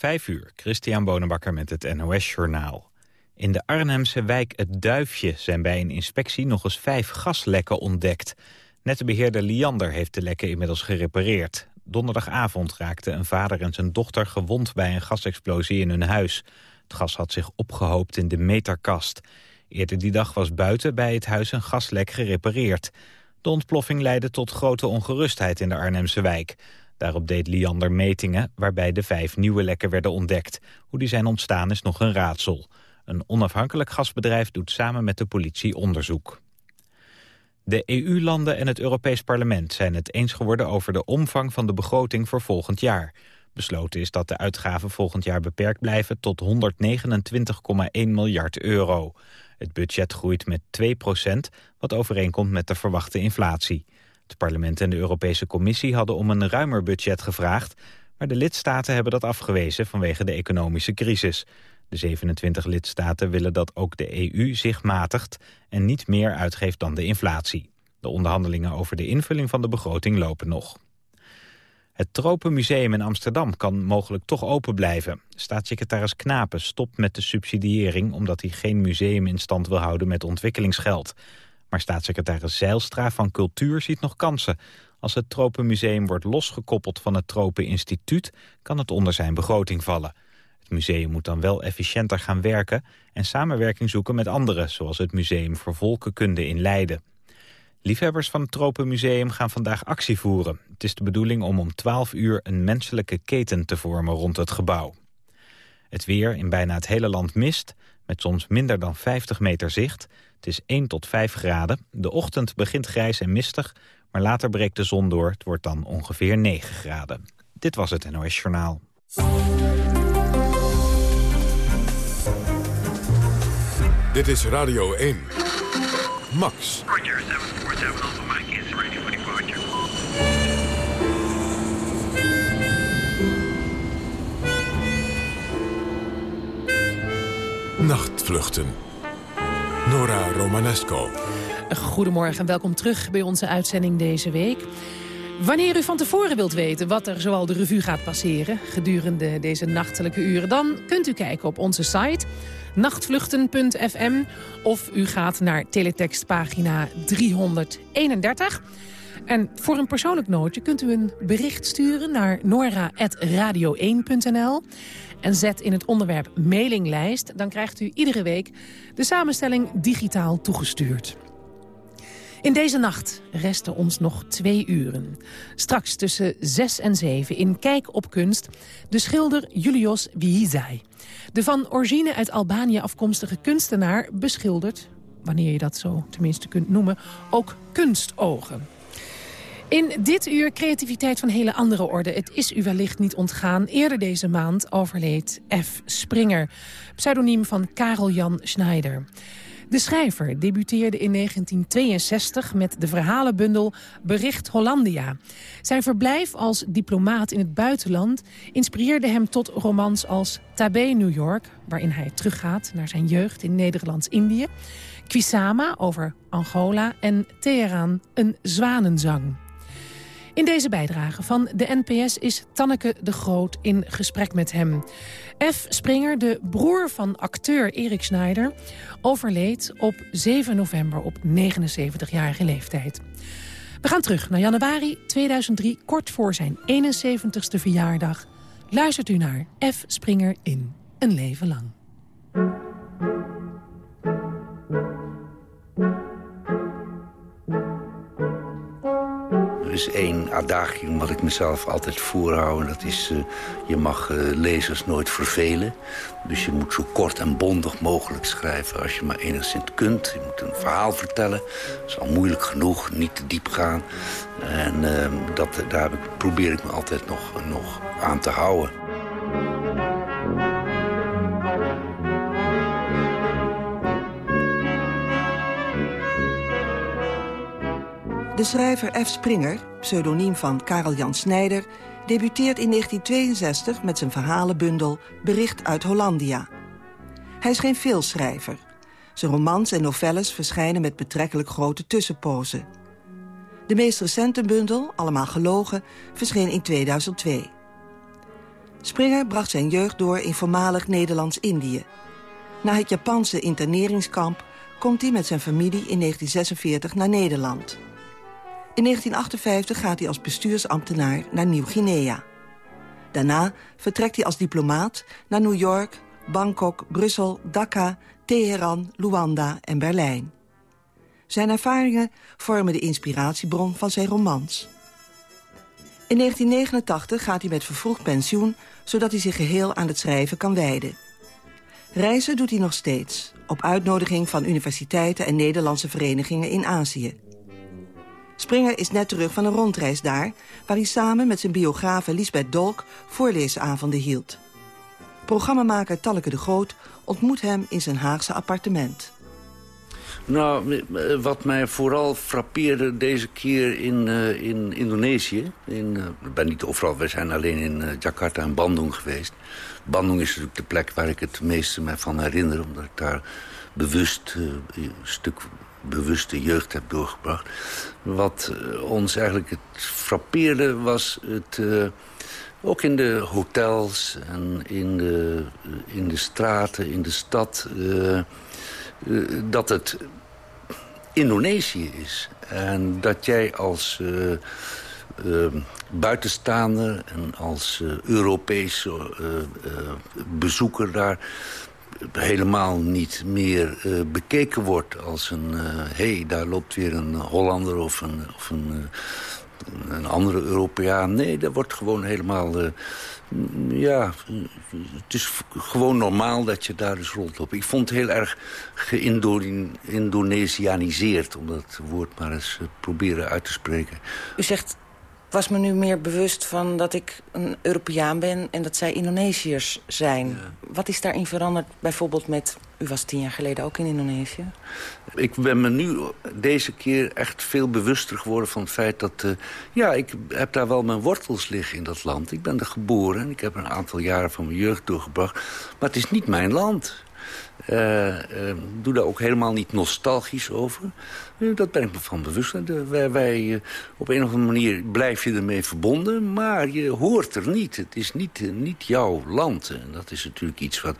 Vijf uur, Christian Bonenbakker met het NOS Journaal. In de Arnhemse wijk Het Duifje zijn bij een inspectie nog eens vijf gaslekken ontdekt. Netbeheerder Liander heeft de lekken inmiddels gerepareerd. Donderdagavond raakten een vader en zijn dochter gewond bij een gasexplosie in hun huis. Het gas had zich opgehoopt in de meterkast. Eerder die dag was buiten bij het huis een gaslek gerepareerd. De ontploffing leidde tot grote ongerustheid in de Arnhemse wijk. Daarop deed Liander metingen waarbij de vijf nieuwe lekken werden ontdekt. Hoe die zijn ontstaan is nog een raadsel. Een onafhankelijk gasbedrijf doet samen met de politie onderzoek. De EU-landen en het Europees Parlement zijn het eens geworden over de omvang van de begroting voor volgend jaar. Besloten is dat de uitgaven volgend jaar beperkt blijven tot 129,1 miljard euro. Het budget groeit met 2% wat overeenkomt met de verwachte inflatie. Het parlement en de Europese Commissie hadden om een ruimer budget gevraagd... maar de lidstaten hebben dat afgewezen vanwege de economische crisis. De 27 lidstaten willen dat ook de EU zich matigt... en niet meer uitgeeft dan de inflatie. De onderhandelingen over de invulling van de begroting lopen nog. Het Tropenmuseum in Amsterdam kan mogelijk toch open blijven. Staatssecretaris Knapen stopt met de subsidiëring... omdat hij geen museum in stand wil houden met ontwikkelingsgeld. Maar staatssecretaris Zeilstra van Cultuur ziet nog kansen. Als het Tropenmuseum wordt losgekoppeld van het Tropeninstituut... kan het onder zijn begroting vallen. Het museum moet dan wel efficiënter gaan werken... en samenwerking zoeken met anderen... zoals het Museum voor Volkenkunde in Leiden. Liefhebbers van het Tropenmuseum gaan vandaag actie voeren. Het is de bedoeling om om 12 uur een menselijke keten te vormen rond het gebouw. Het weer in bijna het hele land mist, met soms minder dan 50 meter zicht. Het is 1 tot 5 graden. De ochtend begint grijs en mistig, maar later breekt de zon door. Het wordt dan ongeveer 9 graden. Dit was het NOS Journaal. Dit is Radio 1. Max. Roger, 747 Alpha Mike is ready for departure. Nachtvluchten. Nora Romanesco. Goedemorgen en welkom terug bij onze uitzending deze week. Wanneer u van tevoren wilt weten wat er zoal de revue gaat passeren... gedurende deze nachtelijke uren... dan kunt u kijken op onze site nachtvluchten.fm... of u gaat naar teletextpagina 331... En voor een persoonlijk nootje kunt u een bericht sturen naar nora.radio1.nl en zet in het onderwerp mailinglijst. Dan krijgt u iedere week de samenstelling digitaal toegestuurd. In deze nacht resten ons nog twee uren. Straks tussen zes en zeven in Kijk op Kunst... de schilder Julios Wiezai. De van origine uit Albanië afkomstige kunstenaar beschildert... wanneer je dat zo tenminste kunt noemen, ook kunstogen. In dit uur creativiteit van hele andere orde. Het is u wellicht niet ontgaan. Eerder deze maand overleed F. Springer, pseudoniem van Karel Jan Schneider. De schrijver debuteerde in 1962 met de verhalenbundel Bericht Hollandia. Zijn verblijf als diplomaat in het buitenland inspireerde hem tot romans als Tabé New York... waarin hij teruggaat naar zijn jeugd in Nederlands-Indië... Quisama over Angola en Teheran, een zwanenzang. In deze bijdrage van de NPS is Tanneke de Groot in gesprek met hem. F. Springer, de broer van acteur Erik Schneider... overleed op 7 november op 79-jarige leeftijd. We gaan terug naar januari 2003, kort voor zijn 71ste verjaardag. Luistert u naar F. Springer in Een Leven Lang. Is één adagium wat ik mezelf altijd voorhoud. En dat is, uh, je mag uh, lezers nooit vervelen. Dus je moet zo kort en bondig mogelijk schrijven als je maar enigszins kunt. Je moet een verhaal vertellen. Dat is al moeilijk genoeg, niet te diep gaan. En uh, dat, daar probeer ik me altijd nog, nog aan te houden. De schrijver F. Springer, pseudoniem van Karel Jan Snijder... debuteert in 1962 met zijn verhalenbundel Bericht uit Hollandia. Hij is geen veelschrijver. Zijn romans en novelles verschijnen met betrekkelijk grote tussenpozen. De meest recente bundel, Allemaal Gelogen, verscheen in 2002. Springer bracht zijn jeugd door in voormalig Nederlands-Indië. Na het Japanse interneringskamp komt hij met zijn familie in 1946 naar Nederland. In 1958 gaat hij als bestuursambtenaar naar Nieuw-Guinea. Daarna vertrekt hij als diplomaat naar New York, Bangkok, Brussel, Dhaka, Teheran, Luanda en Berlijn. Zijn ervaringen vormen de inspiratiebron van zijn romans. In 1989 gaat hij met vervroegd pensioen... zodat hij zich geheel aan het schrijven kan wijden. Reizen doet hij nog steeds, op uitnodiging van universiteiten en Nederlandse verenigingen in Azië. Springer is net terug van een rondreis daar... waar hij samen met zijn biografe Lisbeth Dolk voorleesavonden hield. Programmamaker Talleke de Groot ontmoet hem in zijn Haagse appartement. Nou, wat mij vooral frappeerde deze keer in, uh, in Indonesië... In, uh, ik ben niet overal, we zijn alleen in Jakarta en Bandung geweest. Bandung is natuurlijk de plek waar ik het meeste me van herinner... omdat ik daar bewust een stuk bewuste jeugd heb doorgebracht. Wat ons eigenlijk het frappeerde was het... ook in de hotels en in de, in de straten, in de stad... dat het Indonesië is. En dat jij als buitenstaander en als Europese bezoeker daar helemaal niet meer bekeken wordt als een... hé, hey, daar loopt weer een Hollander of een, of een, een andere Europeaan. Nee, dat wordt gewoon helemaal ja, het is gewoon normaal dat je daar dus rondloopt. Ik vond het heel erg geïndonesianiseerd... om dat woord maar eens eh, proberen uit te spreken. U zegt, was me nu meer bewust van dat ik een Europeaan ben... en dat zij Indonesiërs zijn. Wat is daarin veranderd bijvoorbeeld met... U was tien jaar geleden ook in Indonesië. Ik ben me nu deze keer echt veel bewuster geworden van het feit dat... Uh, ja, ik heb daar wel mijn wortels liggen in dat land. Ik ben er geboren en ik heb een aantal jaren van mijn jeugd doorgebracht. Maar het is niet mijn land. Uh, uh, doe daar ook helemaal niet nostalgisch over. Dat ben ik me van bewust. wij, wij op een of andere manier blijf je ermee verbonden, maar je hoort er niet. Het is niet, niet jouw land. En dat is natuurlijk iets wat,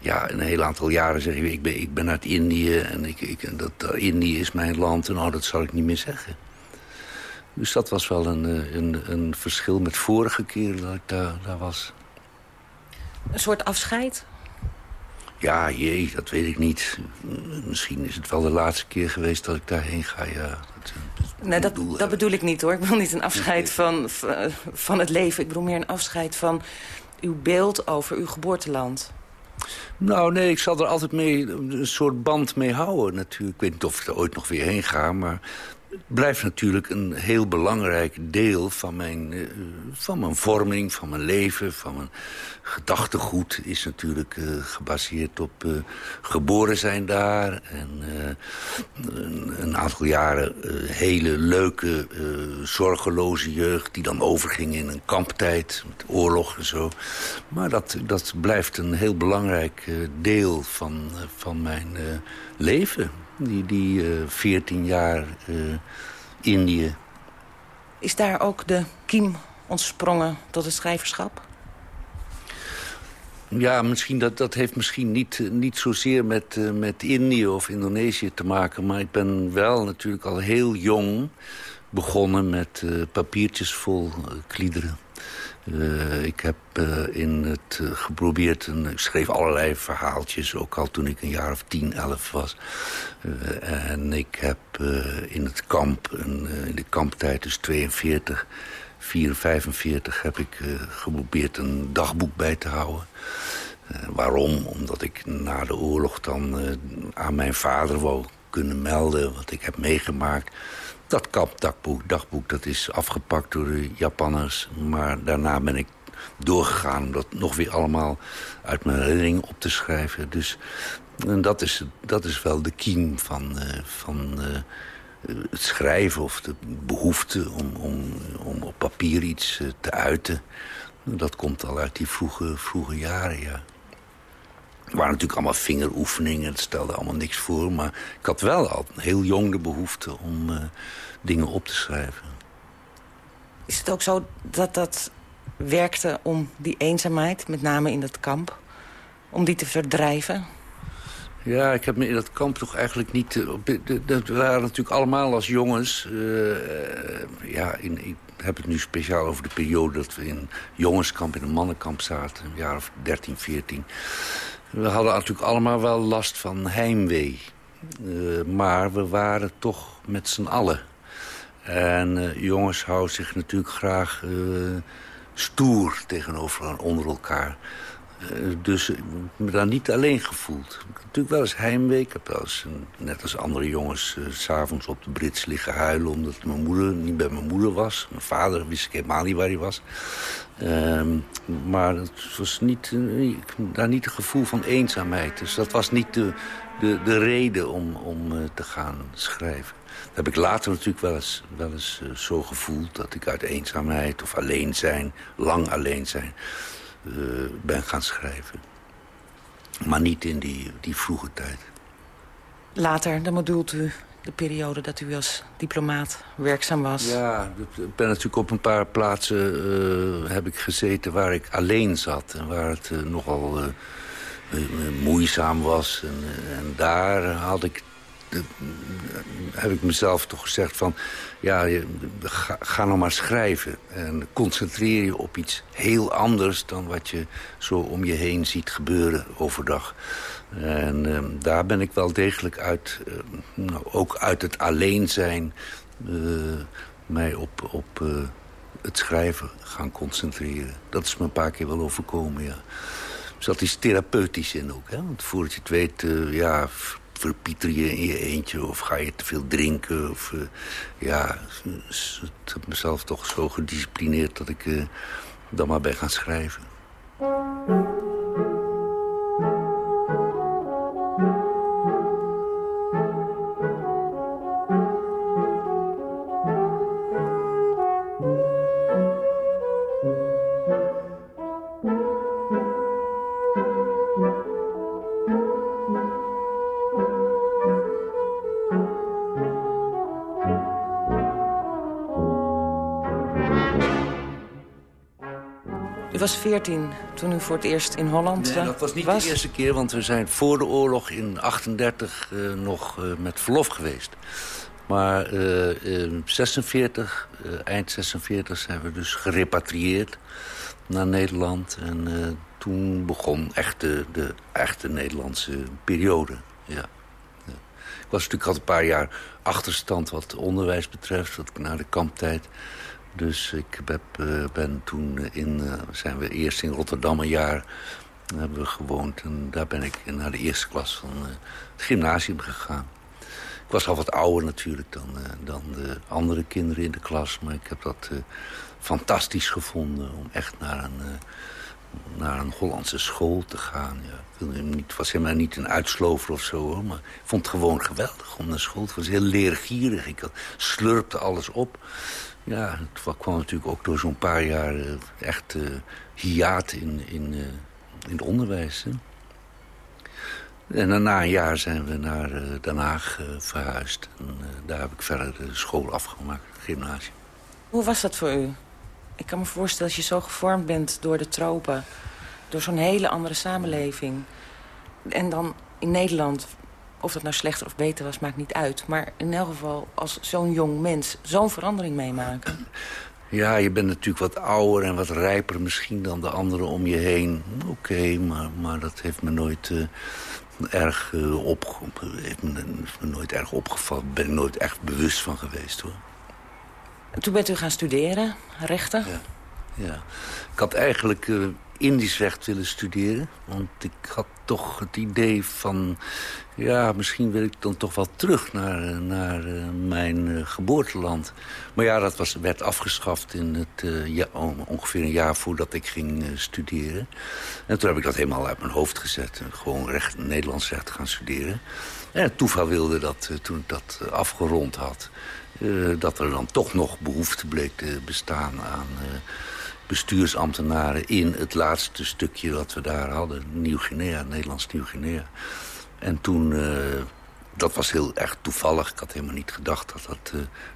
ja, een heel aantal jaren zeg je, ik ben, ik ben uit Indië en ik, ik, dat, Indië is mijn land. En oh, dat zal ik niet meer zeggen. Dus dat was wel een, een, een verschil met vorige keer dat ik daar, daar was. Een soort afscheid? Ja, jee, dat weet ik niet. Misschien is het wel de laatste keer geweest dat ik daarheen ga, ja. Dat, dat nee, dat, bedoel, dat bedoel ik niet, hoor. Ik wil niet een afscheid van, van het leven. Ik bedoel meer een afscheid van uw beeld over uw geboorteland. Nou, nee, ik zal er altijd mee een soort band mee houden natuurlijk. Ik weet niet of ik er ooit nog weer heen ga, maar blijft natuurlijk een heel belangrijk deel van mijn, uh, van mijn vorming, van mijn leven, van mijn gedachtegoed. Is natuurlijk uh, gebaseerd op uh, geboren zijn daar. En een, een, aantal jaren hele leuke, zorgeloze jeugd... die dan overging in een kamptijd, met oorlog en zo. Maar dat, dat blijft een heel belangrijk deel van, van mijn leven die, die uh, 14 jaar uh, Indië. Is daar ook de kiem ontsprongen tot het schrijverschap? Ja, misschien dat, dat heeft misschien niet, niet zozeer met, uh, met Indië of Indonesië te maken. Maar ik ben wel natuurlijk al heel jong begonnen met uh, papiertjes vol kliederen. Uh, ik heb uh, in het uh, geprobeerd, en ik schreef allerlei verhaaltjes... ook al toen ik een jaar of 10, 11 was. en ik heb in het kamp, in de kamptijd dus 42, 4, 45... heb ik geprobeerd een dagboek bij te houden. waarom? Omdat ik na de oorlog dan aan mijn vader wou kunnen melden... wat ik heb meegemaakt dat kampdagboek, dagboek, dat is afgepakt door de Japanners. Maar daarna ben ik doorgegaan om dat nog weer allemaal uit mijn herinnering op te schrijven. Dus en dat, is, dat is wel de kiem van, uh, van uh, het schrijven of de behoefte om, om, om op papier iets uh, te uiten. Dat komt al uit die vroege, vroege jaren, ja. Het waren natuurlijk allemaal vingeroefeningen, het stelde allemaal niks voor. Maar ik had wel al heel jong de behoefte om uh, dingen op te schrijven. Is het ook zo dat dat werkte om die eenzaamheid, met name in dat kamp... om die te verdrijven? Ja, ik heb me in dat kamp toch eigenlijk niet... Dat waren natuurlijk allemaal als jongens... ja, in, ik heb het nu speciaal over de periode dat we in jongenskamp... in een mannenkamp zaten, een jaar of 13, 14. We hadden natuurlijk allemaal wel last van heimwee. maar we waren toch met z'n allen. En uh, jongens houden zich natuurlijk graag uh, stoer tegenover onder elkaar. Uh, dus ik heb me daar niet alleen gevoeld. Ik heb natuurlijk wel eens heimwee. Ik heb wel eens, net als andere jongens, s s'avonds op de Brits liggen huilen... omdat mijn moeder niet bij mijn moeder was. Mijn vader wist ik helemaal niet waar hij was. Ehm, maar het was niet, daar niet het gevoel van eenzaamheid. Dus dat was niet de, de, de reden om, om te gaan schrijven. Dat heb ik later natuurlijk wel eens, wel eens zo gevoeld... dat ik uit eenzaamheid of alleen zijn, lang alleen zijn, ben gaan schrijven. Maar niet in die, die vroege tijd. Later, dan bedoelt u de periode dat u als diplomaat werkzaam was? Ja, ik ben natuurlijk op een paar plaatsen uh, heb ik gezeten waar ik alleen zat. En waar het nogal moeizaam was. En, en daar had ik heb ik mezelf toch gezegd van... ja, ga, ga nou maar schrijven. En concentreer je op iets heel anders... dan wat je zo om je heen ziet gebeuren overdag. En uh, daar ben ik wel degelijk uit... Uh, nou, ook uit het alleen zijn... Uh, mij op, op het schrijven gaan concentreren. Dat is me een paar keer wel overkomen, ja. Dus dat is therapeutisch in ook, hè. Want voordat je het weet, ja verpieter je in je eentje of ga je te veel drinken. Of, uh, ja, ik heb mezelf toch zo gedisciplineerd dat ik uh, dan maar ben gaan schrijven. Was 14 toen u voor het eerst in Holland nee, dat was niet de eerste keer, want we zijn voor de oorlog in 38 uh, nog uh, met verlof geweest. Maar uh, in 46, eind 46 zijn we dus gerepatrieerd naar Nederland. En toen begon echt de, de echte Nederlandse periode. Ja. ja. Ik was natuurlijk al een paar jaar achterstand wat onderwijs betreft, wat naar de kamptijd. Dus ik uh, ben toen in, uh, zijn we eerst in Rotterdam een jaar hebben we gewoond. En daar ben ik naar de eerste klas van het gymnasium gegaan. Ik was al wat ouder natuurlijk dan, dan de andere kinderen in de klas. Maar ik heb dat fantastisch gevonden om echt naar een, naar een Hollandse school te gaan. Ja. Het was helemaal niet een uitslover of zo, hoor, maar ik vond het gewoon geweldig om naar school. Het was heel leergierig. Ik slurpte alles op. Ja, het kwam natuurlijk ook door zo'n paar jaar uh, echt uh, hiaat in, in, uh, in het onderwijs. Hè. En daarna een jaar zijn we naar Den Haag verhuisd. En daar heb ik verder de school afgemaakt, gymnasium. Hoe was dat voor u? Ik kan me voorstellen als je zo gevormd bent door de tropen... door zo'n hele andere samenleving... en dan in Nederland of dat nou slechter of beter was, maakt niet uit. Maar in elk geval, als zo'n jong mens zo'n verandering meemaken... Ja, je bent natuurlijk wat ouder en wat rijper misschien dan de anderen om je heen. Oké, maar, maar dat heeft me nooit uh, erg uh, op, heeft me, nooit erg opgevallen. Ben ik nooit echt bewust van geweest, hoor. En toen bent u gaan studeren, rechten? Ja, ja. ik had eigenlijk uh, Indisch recht willen studeren. Want ik had toch het idee van... ja, misschien wil ik dan toch wel terug naar, eh, naar uh, mijn uh, geboorteland. Maar ja, dat was, werd afgeschaft in het, ja, ongeveer een jaar voordat ik ging studeren. En toen heb ik dat helemaal uit mijn hoofd gezet. Gewoon recht, Nederlands recht gaan studeren. En het toeval wilde dat toen ik dat afgerond had... dat er dan toch nog behoefte bleek te bestaan aan bestuursambtenaren in het laatste stukje wat we daar hadden. Nieuw-Guinea, Nederlands Nieuw-Guinea. En toen, uh, dat was heel erg toevallig. Ik had helemaal niet gedacht dat dat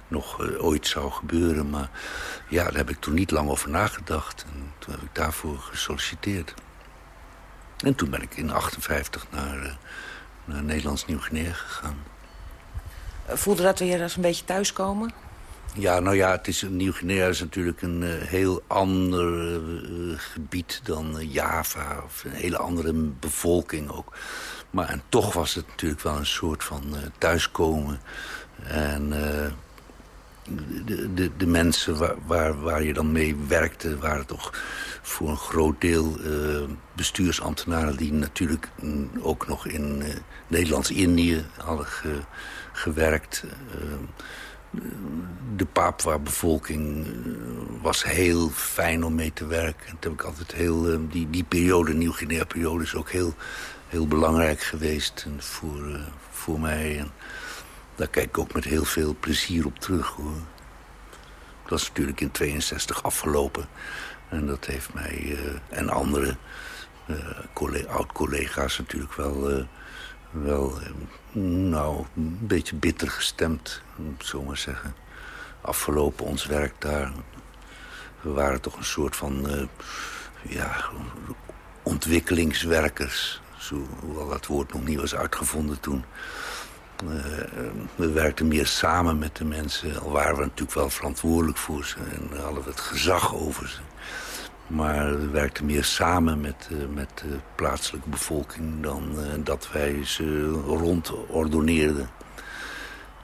nog ooit zou gebeuren. Maar ja, daar heb ik toen niet lang over nagedacht. En toen heb ik daarvoor gesolliciteerd. En toen ben ik in 58 naar, naar Nederlands Nieuw-Guinea gegaan. Voelde dat weer als een beetje thuiskomen? Ja, nou ja, het is, Nieuw-Guinea is natuurlijk een uh, heel ander uh, gebied dan uh, Java. Of een hele andere bevolking ook. Maar en toch was het natuurlijk wel een soort van thuiskomen. En de, de, de, mensen waar, waar, waar, je dan mee werkte... waren toch voor een groot deel bestuursambtenaren... die natuurlijk mm, ook nog in Nederlands-Indië hadden ge, gewerkt de Papua-bevolking eh, was heel fijn om mee te werken. Heb ik altijd heel, eh, die, die periode, de Nieuw-Guinea-periode, is ook heel, heel belangrijk geweest voor, uh, voor mij. En daar kijk ik ook met heel veel plezier op terug. Hoor. Dat was natuurlijk in 62 afgelopen. En dat heeft mij uh, en andere uh, oud-collega's natuurlijk wel wel eh, nou, een beetje bitter gestemd, moet ik zo maar zeggen. Afgelopen ons werk daar. We waren toch een soort van uh, ja, ontwikkelingswerkers. Zo, hoewel dat woord nog niet was uitgevonden toen. Uh, we werkten meer samen met de mensen. Al waren we natuurlijk wel verantwoordelijk voor ze. En hadden we het gezag over ze. Maar we werkten meer samen met, uh, met de plaatselijke bevolking... dan uh, dat wij ze rondordoneerden.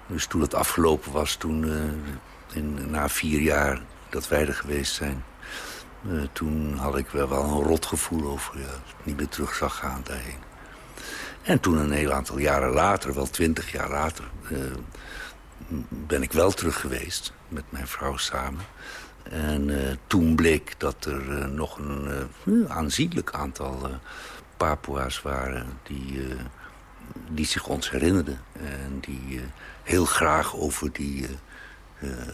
Dus toen het afgelopen was, toen, uh, in, na vier jaar dat wij er geweest zijn... toen had ik wel een rot gevoel over ja, dat ik niet meer terug zag gaan daarheen. En toen een heel aantal jaren later, wel twintig jaar later... ben ik wel terug geweest met mijn vrouw samen... En uh, toen bleek dat er uh, nog een uh, aanzienlijk aantal Papua's waren... die, die zich ons herinnerden. En die heel graag over die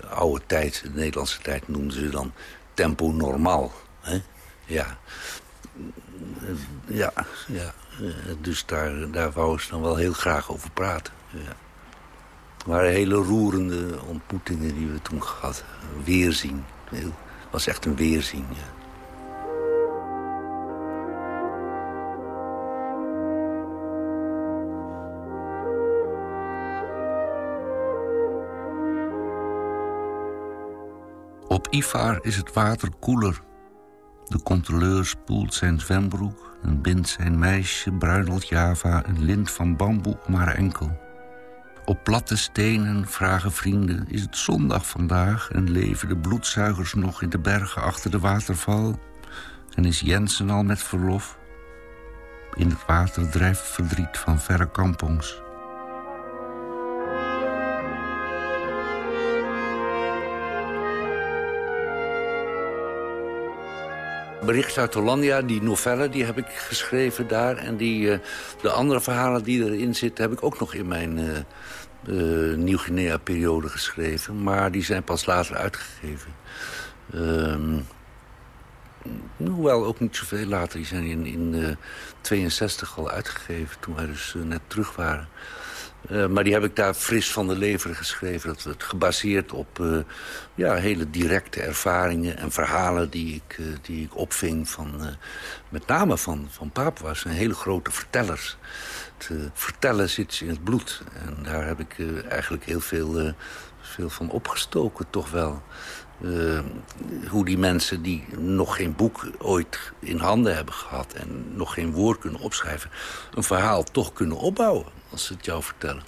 oude tijd, de Nederlandse tijd... noemden ze dan tempo normaal. Hè? Ja. ja, ja. dus daar, daar wou ze dan wel heel graag over praten. Ja. Het waren hele roerende ontmoetingen die we toen gehad Weerzien. Het was echt een weerzien, ja. Op Ifar is het water koeler. De controleur spoelt zijn zwembroek en bindt zijn meisje bruinelt Java een lint van bamboe om haar enkel. Op platte stenen vragen vrienden, is het zondag vandaag... en leven de bloedzuigers nog in de bergen achter de waterval? En is Jensen al met verlof? In het water drijft verdriet van verre kampongs. Bericht uit Hollandia, die novelle, die heb ik geschreven daar. En die, uh, de andere verhalen die erin zitten, heb ik ook nog in mijn uh, uh, Nieuw-Guinea-periode geschreven. Maar die zijn pas later uitgegeven. Um, hoewel ook niet zoveel later. Die zijn in, in 62 al uitgegeven, toen wij dus net terug waren. Uh, maar die heb ik daar fris van de lever geschreven. Dat het gebaseerd op uh, ja, hele directe ervaringen en verhalen die ik, uh, die ik opving. Van, met name van, van Papua's, een hele grote vertellers. Het vertellen zit in het bloed. En daar heb ik eigenlijk heel veel, veel van opgestoken, toch wel. hoe die mensen die nog geen boek ooit in handen hebben gehad... en nog geen woord kunnen opschrijven... een verhaal toch kunnen opbouwen als ze het jou vertellen.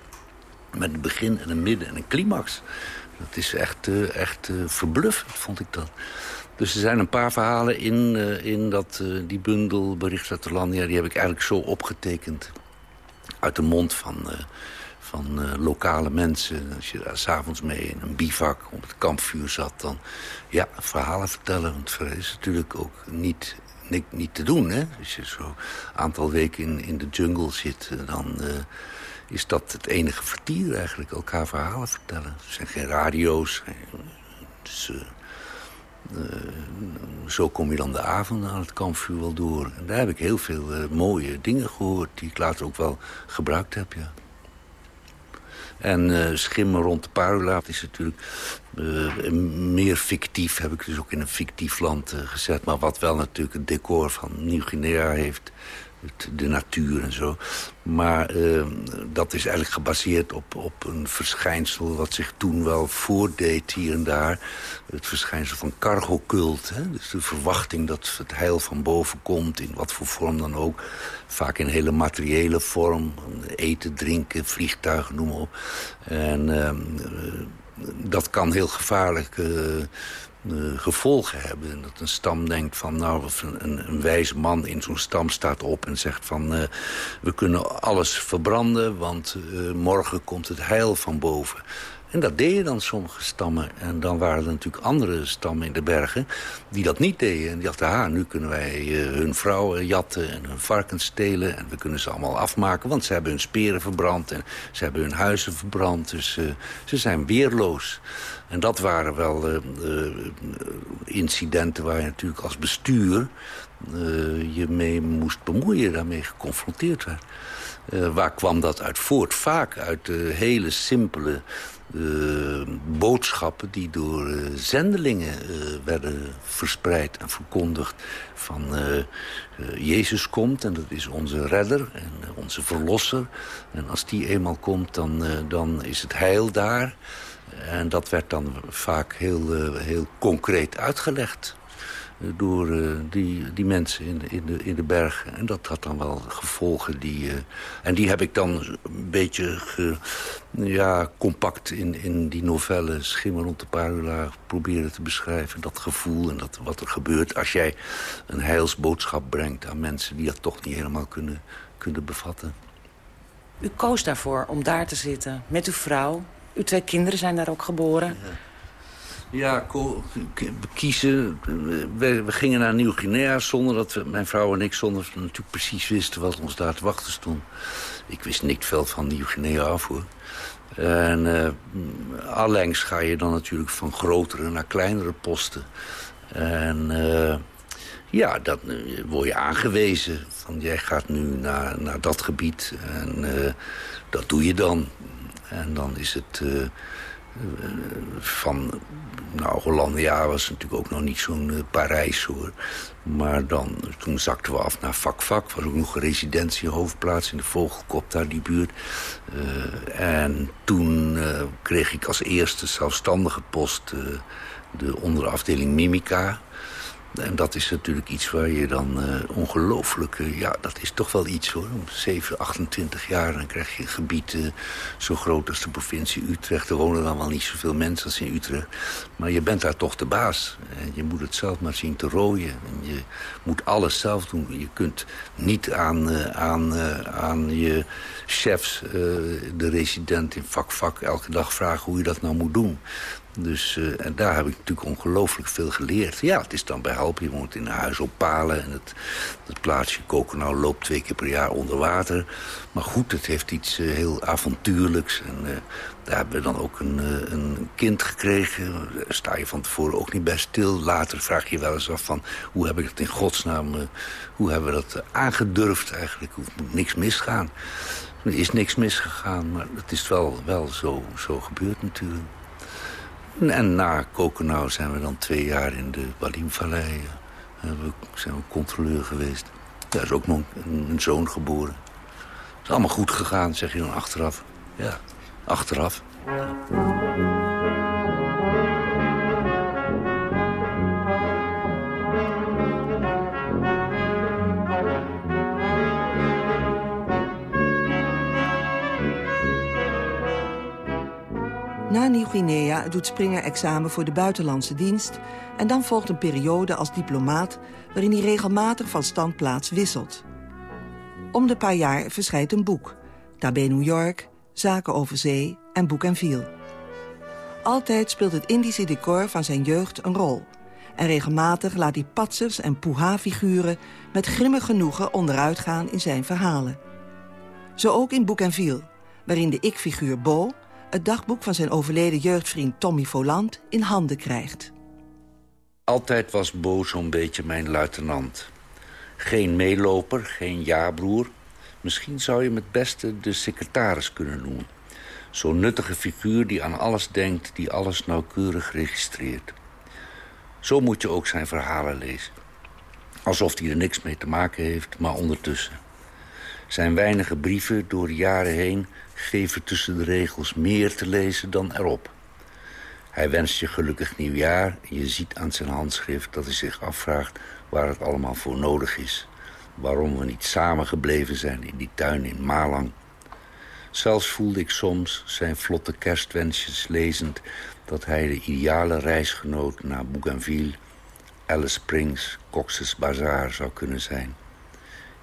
Met een begin en een midden en een climax. Dat is echt, uh, echt uh, verbluffend, vond ik dat. Dus er zijn een paar verhalen in, uh, in dat, die bundel Bericht uit de Landia... die heb ik eigenlijk zo opgetekend uit de mond van, van lokale mensen. Als je daar s'avonds mee in een bivak op het kampvuur zat... dan ja, verhalen vertellen. Want het is natuurlijk ook niet niet, niet te doen. Hè? Als je zo'n aantal weken in, in de jungle zit, dan uh, is dat het enige vertier eigenlijk. Elkaar verhalen vertellen. Er zijn geen radio's. Dus, uh, uh, zo kom je dan de avond aan het kampvuur wel door. En daar heb ik heel veel mooie dingen gehoord... die ik later ook wel gebruikt heb, ja. En uh, Schimmen rond de Parula is natuurlijk uh, meer fictief. Heb ik dus ook in een fictief land gezet. Maar wat wel natuurlijk het decor van Nieuw-Guinea heeft de natuur en zo. Maar uh, dat is eigenlijk gebaseerd op, op een verschijnsel... wat zich toen wel voordeed hier en daar. Het verschijnsel van cargocult. Hè? Dus de verwachting dat het heil van boven komt... in wat voor vorm dan ook. Vaak in hele materiële vorm. Eten, drinken, vliegtuigen, noem maar op. En uh, dat kan heel gevaarlijk... Uh, uh, gevolgen hebben. En dat een stam denkt van, nou, een, een, een wijze man in zo'n stam staat op en zegt van... Uh, we kunnen alles verbranden, want uh, morgen komt het heil van boven. En dat deden dan sommige stammen. En dan waren er natuurlijk andere stammen in de bergen die dat niet deden. En die dachten, ah, nu kunnen wij hun vrouwen jatten en hun varkens stelen. En we kunnen ze allemaal afmaken, want ze hebben hun speren verbrand. En ze hebben hun huizen verbrand. Dus ze zijn weerloos. En dat waren wel uh, incidenten waar je natuurlijk als bestuur... Je mee moest bemoeien, daarmee geconfronteerd werd. waar kwam dat uit voort? Vaak uit de hele simpele boodschappen... die door zendelingen werden verspreid en verkondigd. Van Jezus komt en dat is onze redder en onze verlosser. En als die eenmaal komt, dan, dan is het heil daar... En dat werd dan vaak heel, heel concreet uitgelegd eh, door uh, die, die mensen in de, in, de, in de bergen. En dat had dan wel gevolgen. Die, uh, en die heb ik dan een beetje ge, ja, compact in, in die novelle Schimmer rond de Parula proberen te beschrijven. Dat gevoel en dat, wat er gebeurt als jij een heilsboodschap brengt aan mensen... die dat toch niet helemaal kunnen, kunnen bevatten. U koos daarvoor om daar te zitten met uw vrouw uw twee kinderen zijn daar ook geboren. Ja, ja kiezen. We, gingen naar Nieuw-Guinea zonder dat we, mijn vrouw en ik... zonder dat we natuurlijk precies wisten wat ons daar te wachten stond. Ik wist niet veel van Nieuw-Guinea af, hoor. En uh, allengs ga je dan natuurlijk van grotere naar kleinere posten. En uh, ja, dan uh, word je aangewezen. Van jij gaat nu naar, naar dat gebied. En dat doe je dan. En dan is het van... Nou, Hollandia was natuurlijk ook nog niet zo'n uh, Parijs, hoor. Maar dan, toen zakten we af naar Vakvak. was ook nog een residentiehoofdplaats in de Vogelkop, daar die buurt. Uh, en toen kreeg ik als eerste zelfstandige post... de onderafdeling Mimica en dat is natuurlijk iets waar je dan uh, ongelooflijk... Uh, ja, dat is toch wel iets hoor. Om 7, 28 jaar dan krijg je een gebied uh, zo groot als de provincie Utrecht. Er wonen dan wel niet zoveel mensen als in Utrecht. Maar je bent daar toch de baas. En je moet het zelf maar zien te rooien. En je moet alles zelf doen. Je kunt niet aan, aan, aan je chefs, de resident in vak vak... elke dag vragen hoe je dat nou moet doen. Dus uh, en daar heb ik natuurlijk ongelooflijk veel geleerd. Ja, het is dan bij helpen. Je woont in een huis op palen. En het, het plaatsje Kokenau loopt twee keer per jaar onder water. Maar goed, het heeft iets uh, heel avontuurlijks. En uh, daar hebben we dan ook een, een kind gekregen. Daar sta je van tevoren ook niet bij stil. Later vraag je wel eens af van... hoe heb ik het in godsnaam... hoe hebben we dat aangedurfd eigenlijk? Hoe moet niks misgaan? Er is niks misgegaan, maar het is wel, wel zo, zo gebeurd natuurlijk. En na Kokenau zijn we dan twee jaar in de Balimvallei. Uh, zijn we controleur geweest. Daar is ook nog een zoon geboren. Het is allemaal goed gegaan, zeg je dan achteraf. Ja, achteraf. Na Nieuw-Guinea doet Springer examen voor de buitenlandse dienst... en dan volgt een periode als diplomaat... waarin hij regelmatig van standplaats wisselt. Om de paar jaar verschijnt een boek. Daarbij New York, Zaken over Zee en Boek en Viel. Altijd speelt het Indische decor van zijn jeugd een rol. En regelmatig laat hij patsers en poeha-figuren... met grimmig genoegen onderuit gaan in zijn verhalen. Zo ook in Boek en Viel, waarin de ik-figuur Bo het dagboek van zijn overleden jeugdvriend Tommy Volant in handen krijgt. Altijd was Bo zo'n beetje mijn luitenant. Geen meeloper, geen jabroer. Misschien zou je hem het beste de secretaris kunnen noemen. Zo'n nuttige figuur die aan alles denkt, die alles nauwkeurig registreert. Zo moet je ook zijn verhalen lezen. Alsof hij er niks mee te maken heeft, maar ondertussen. Zijn weinige brieven door de jaren heen geven tussen de regels meer te lezen dan erop. Hij wenst je gelukkig nieuwjaar en je ziet aan zijn handschrift dat hij zich afvraagt waar het allemaal voor nodig is. Waarom we niet samen gebleven zijn in die tuin in Malang. Zelfs voelde ik soms zijn vlotte kerstwensjes lezend... dat hij de ideale reisgenoot naar Bougainville... Alice Springs, Cox's Bazaar zou kunnen zijn.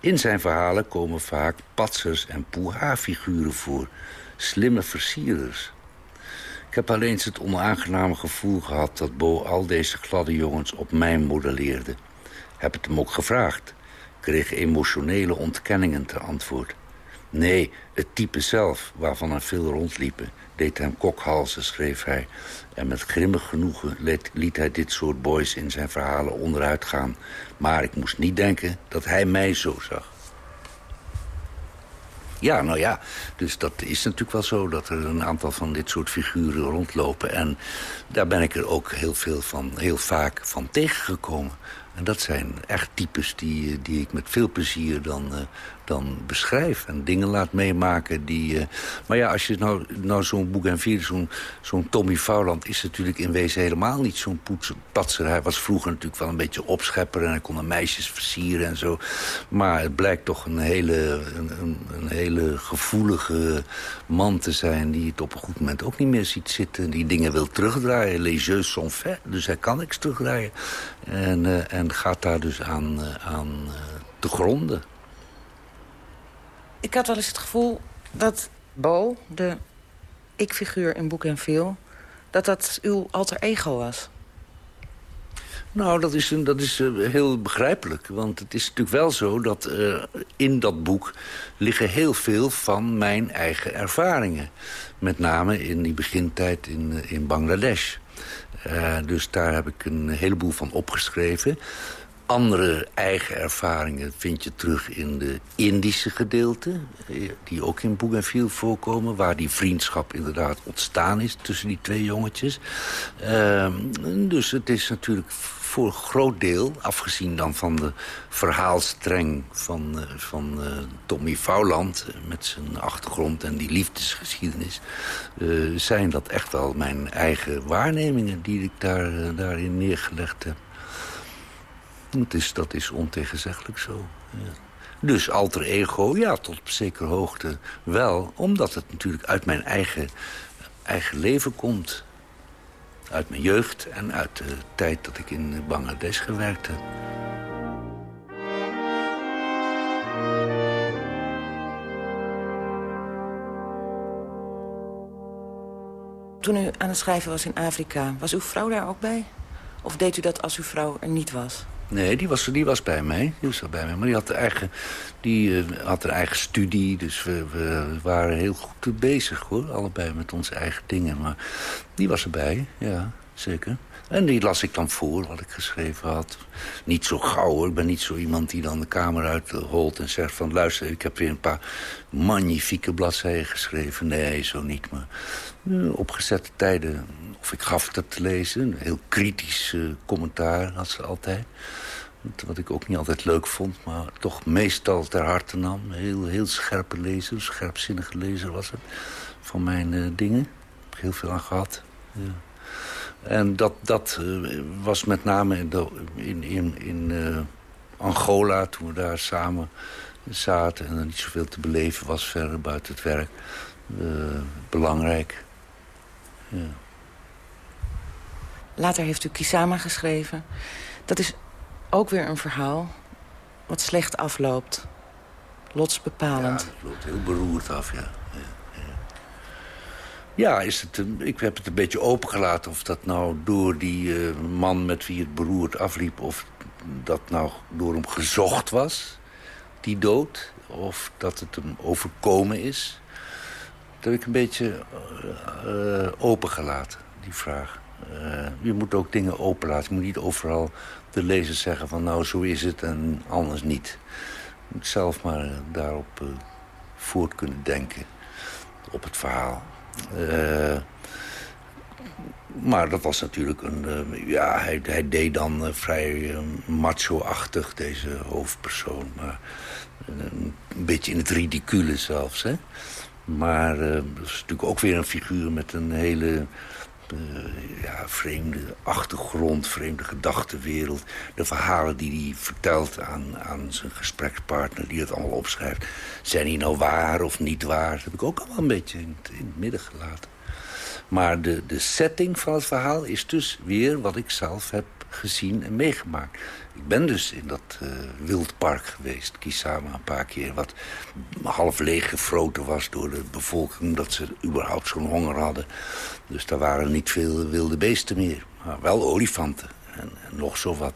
In zijn verhalen komen vaak patsers en poeha-figuren voor. Slimme versierders. Ik heb alleen eens het onaangename gevoel gehad... dat Bo al deze gladde jongens op mij modelleerde. Heb het hem ook gevraagd. Kreeg emotionele ontkenningen ter antwoord. Nee, het type zelf, waarvan er veel rondliepen... deed hem kokhalzen, schreef hij. En met grimmig genoegen liet hij dit soort boys in zijn verhalen onderuit gaan. Maar ik moest niet denken dat hij mij zo zag. Ja, nou ja, dus dat is natuurlijk wel zo... dat er een aantal van dit soort figuren rondlopen. En daar ben ik er ook heel veel van, heel vaak van tegengekomen. En dat zijn echt types die, die ik met veel plezier dan, uh, dan beschrijf. En dingen laat meemaken die... Uh, maar ja, als je nou, nou zo'n Bougainville, zo'n zo'n Tommy Fouwland... is natuurlijk in wezen helemaal niet zo'n patser. Hij was vroeger natuurlijk wel een beetje opschepper... en hij kon de meisjes versieren en zo. Maar het blijkt toch een hele, een, een, hele gevoelige man te zijn... die het op een goed moment ook niet meer ziet zitten. Die dingen wil terugdraaien. Les jeux sont faits. Dus hij kan niks terugdraaien. En, uh, en gaat daar dus aan, uh, aan te gronden. Ik had wel eens het gevoel dat Bo, de ik-figuur in Boek en Veel... dat dat uw alter ego was. Nou, dat is, dat is uh, heel begrijpelijk. Want het is natuurlijk wel zo dat uh, in dat boek liggen heel veel van mijn eigen ervaringen. Met name in die begintijd in, in Bangladesh. Uh, dus daar heb ik een heleboel van opgeschreven. Andere eigen ervaringen vind je terug in de Indische gedeelte... die ook in Bougainville voorkomen... waar die vriendschap inderdaad ontstaan is tussen die twee jongetjes. Uh, dus het is natuurlijk voor een groot deel, afgezien dan van de verhaalstreng van, uh, van uh, Tommy Fouwland... met zijn achtergrond en die liefdesgeschiedenis... Zijn dat echt wel mijn eigen waarnemingen die ik daar, daarin neergelegd heb. Het is, dat is ontegenzeggelijk zo. Ja. Dus alter ego, ja, tot op zekere hoogte wel. Omdat het natuurlijk uit mijn eigen, eigen leven komt. Uit mijn jeugd en uit de tijd dat ik in Bangladesh gewerkt heb. Toen u aan het schrijven was in Afrika, was uw vrouw daar ook bij? Of deed u dat als uw vrouw er niet was? Nee, die was, die was bij mij. Die was bij mij. Maar die had, de eigen, die uh, had een eigen studie. Dus we, we, waren heel goed bezig, hoor. Allebei met onze eigen dingen. Maar die was erbij, ja, zeker. En die las ik dan voor, wat ik geschreven had. Niet zo gauw. Ik ben niet zo iemand die dan de kamer uitholt en zegt van... luister, ik heb weer een paar magnifieke bladzijden geschreven. Nee, zo niet, maar uh, opgezette tijden of ik gaf het te lezen. Een heel kritisch uh, commentaar had ze altijd. Wat ik ook niet altijd leuk vond, maar toch meestal ter harte nam. Heel, heel scherpe lezer, scherpzinnige lezer was het. Van mijn uh, dingen. Heb heel veel aan gehad. Ja. En dat, dat uh, was met name in, in, in, in uh, Angola, toen we daar samen zaten... en er niet zoveel te beleven was verder buiten het werk. belangrijk. Ja. Later heeft u Kisama geschreven. Dat is ook weer een verhaal wat slecht afloopt. Lotsbepalend. Ja, het loopt heel beroerd af, ja. Ja is het, ik heb het een beetje opengelaten of dat nou door die uh, man met wie het beroerd afliep... of dat nou door hem gezocht was, die dood. Of dat het hem overkomen is. Dat heb ik een beetje uh, opengelaten, die vraag. Uh, je moet ook dingen openlaten. Je moet niet overal de lezer zeggen van nou zo is het en anders niet. Je moet zelf maar daarop voort kunnen denken. Op het verhaal. Uh, maar dat was natuurlijk een... Uh, ja, hij, hij, deed dan uh, vrij macho-achtig, deze hoofdpersoon. Maar een beetje in het ridicule zelfs, hè. Maar dat is natuurlijk ook weer een figuur met een hele uh, ja, vreemde achtergrond, vreemde gedachtenwereld. De verhalen die hij vertelt aan, aan zijn gesprekspartner die het allemaal opschrijft. Zijn die nou waar of niet waar? Dat heb ik ook allemaal een beetje in het, in het midden gelaten. Maar de, de setting van het verhaal is dus weer wat ik zelf heb gezien en meegemaakt. Ik ben dus in dat uh, wildpark geweest, Kisama, een paar keer... wat half leeg gefroten was door de bevolking... omdat ze überhaupt zo'n honger hadden. Dus daar waren niet veel wilde beesten meer. Maar wel olifanten en, nog zo wat.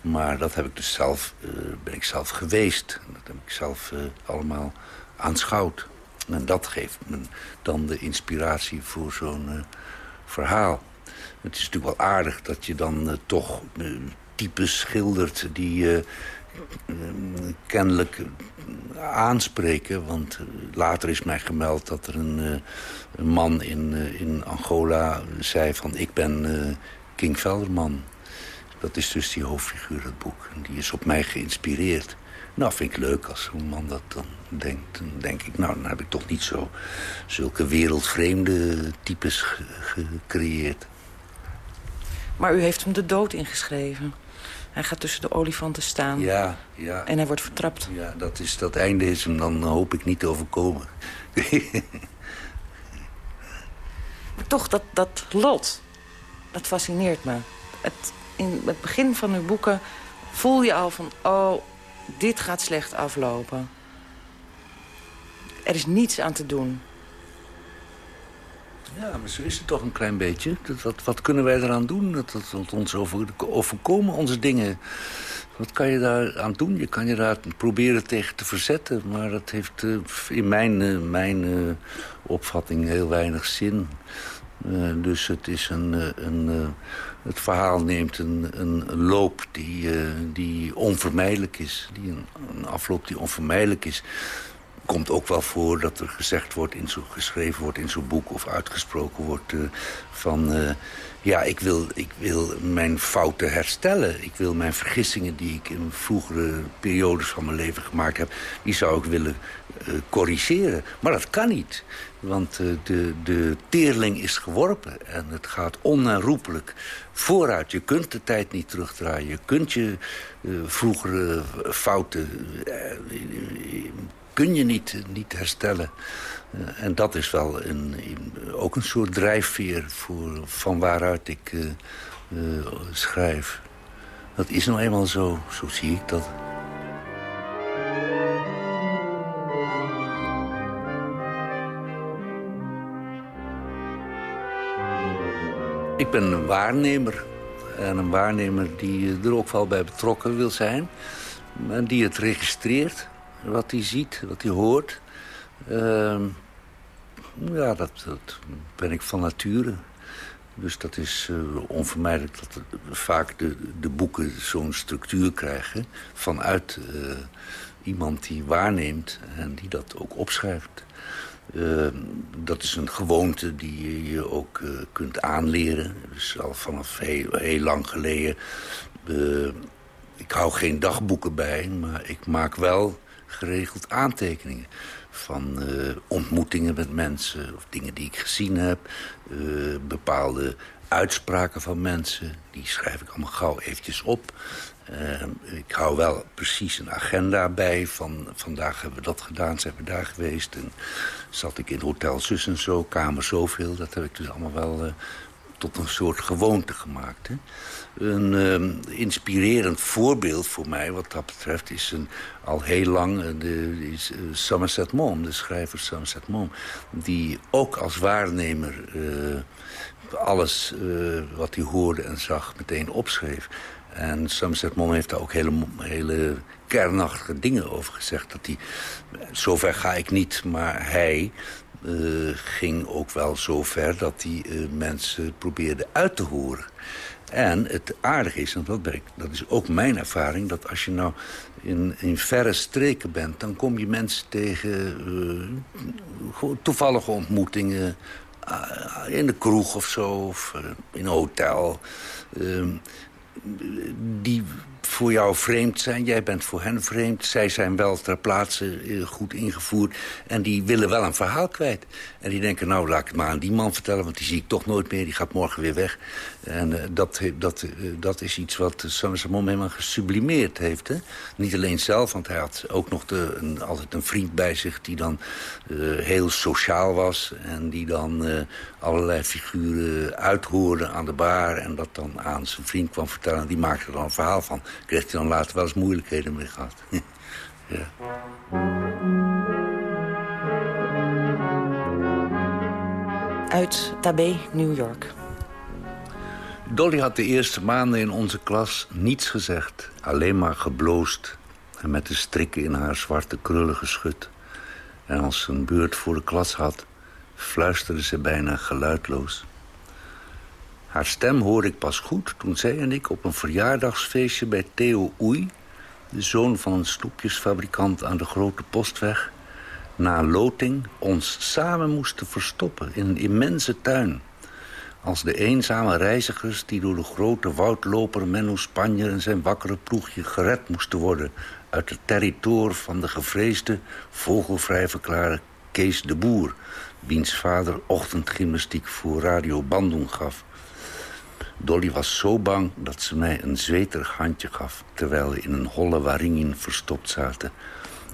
Maar dat heb ik dus zelf, uh, ben ik zelf geweest. Dat heb ik zelf uh, allemaal aanschouwd. En dat geeft me dan de inspiratie voor zo'n verhaal. Het is natuurlijk wel aardig dat je dan uh, toch uh, types schildert die uh, kennelijk aanspreken. Want later is mij gemeld dat er een, een man in, in Angola zei van ik ben King Velderman. Dat is dus die hoofdfiguur, het boek. Die is op mij geïnspireerd. Nou, vind ik leuk als zo'n man dat dan denkt. Dan denk ik, nou, dan heb ik toch niet zo zulke wereldvreemde types gecreëerd. Maar u heeft hem de dood ingeschreven. Hij gaat tussen de olifanten staan. Ja, ja. En hij wordt vertrapt. Ja, dat, is, dat einde is hem dan hoop ik niet te overkomen. maar toch, dat, dat lot, dat fascineert me. Het, in het begin van uw boeken voel je al van... oh, dit gaat slecht aflopen. Er is niets aan te doen. Ja, maar zo is het toch een klein beetje. Wat kunnen wij eraan doen? Dat, dat, ons over, overkomen, onze dingen. Wat kan je daar aan doen? Je kan je daar proberen tegen te verzetten. Maar dat heeft uh, in mijn, uh, mijn uh, opvatting heel weinig zin. dus het is een... een het verhaal neemt een, een loop die, die onvermijdelijk is. Die een afloop die onvermijdelijk is komt ook wel voor dat er gezegd wordt, in zo, geschreven wordt in zo'n boek... of uitgesproken wordt uh, van... Uh, ja, ik wil, ik wil mijn fouten herstellen. Ik wil mijn vergissingen die ik in vroegere periodes van mijn leven gemaakt heb... die zou ik willen uh, corrigeren. Maar dat kan niet. Want de, de teerling is geworpen en het gaat onherroepelijk vooruit. Je kunt de tijd niet terugdraaien. Je kunt je vroegere fouten kun je niet, niet herstellen. Uh, en dat is wel een, ook een soort drijfveer voor, van waaruit ik uh, uh, schrijf. Dat is nou eenmaal zo, zo zie ik dat. Ik ben een waarnemer. En een waarnemer die er ook wel bij betrokken wil zijn. En die het registreert wat hij ziet, wat hij hoort. Uh, ja, dat, ben ik van nature. Dus dat is uh, onvermijdelijk dat vaak de, de boeken zo'n structuur krijgen... vanuit uh, iemand die waarneemt en die dat ook opschrijft. Uh, dat is een gewoonte die je ook uh, kunt aanleren. Dus al vanaf heel, heel lang geleden. Ik hou geen dagboeken bij, maar ik maak wel geregeld aantekeningen van uh, ontmoetingen met mensen... of dingen die ik gezien heb, uh, bepaalde uitspraken van mensen. Die schrijf ik allemaal gauw eventjes op. Uh, ik hou wel precies een agenda bij van vandaag hebben we dat gedaan, zijn we daar geweest. En zat ik in hotel zus en zo, kamer zoveel. Dat heb ik dus allemaal wel tot een soort gewoonte gemaakt. Hè? Een uh, inspirerend voorbeeld voor mij wat dat betreft is een, al heel lang uh, de, is, uh, Somerset Maugham, de schrijver Somerset Maugham, die ook als waarnemer alles wat hij hoorde en zag meteen opschreef. En Somerset Maugham heeft daar ook hele, hele kernachtige dingen over gezegd. Dat hij, zover ga ik niet, maar hij uh, ging ook wel zo ver dat hij uh, mensen probeerde uit te horen. En het aardige is, en dat, dat is ook mijn ervaring... dat als je nou in, in verre streken bent... dan kom je mensen tegen uh, toevallige ontmoetingen in de kroeg of zo, of in een hotel... Ehm, die voor jou vreemd zijn. Jij bent voor hen vreemd. Zij zijn wel ter plaatse eh, goed ingevoerd. En die willen wel een verhaal kwijt. En die denken, nou, laat ik het maar aan die man vertellen... want die zie ik toch nooit meer, die gaat morgen weer weg. En uh, dat, dat, uh, dat is iets wat Saint-Simon helemaal gesublimeerd heeft. Hè? Niet alleen zelf, want hij had ook nog de, altijd een vriend bij zich... die dan heel sociaal was en die dan allerlei figuren uithoorde aan de bar... en dat dan aan zijn vriend kwam vertellen. En die maakte er dan een verhaal van. Kreeg hij dan later wel eens moeilijkheden mee gehad. ja. Uit Tabé, New York. Dolly had de eerste maanden in onze klas niets gezegd. Alleen maar gebloost en met de strikken in haar zwarte krullen geschud. En als ze een beurt voor de klas had, fluisterde ze bijna geluidloos. Haar stem hoorde ik pas goed toen zij en ik op een verjaardagsfeestje bij Theo Oei... de zoon van een snoepjesfabrikant aan de Grote Postweg... na loting ons samen moesten verstoppen in een immense tuin... als de eenzame reizigers die door de grote woudloper Menno Spanjer... en zijn wakkere ploegje gered moesten worden... uit het territoor van de gevreesde, vogelvrij verklare Kees de Boer... wiens vader ochtendgymnastiek voor Radio Bandung gaf... Dolly was zo bang dat ze mij een zweterig handje gaf... terwijl we in een holle waringin verstopt zaten.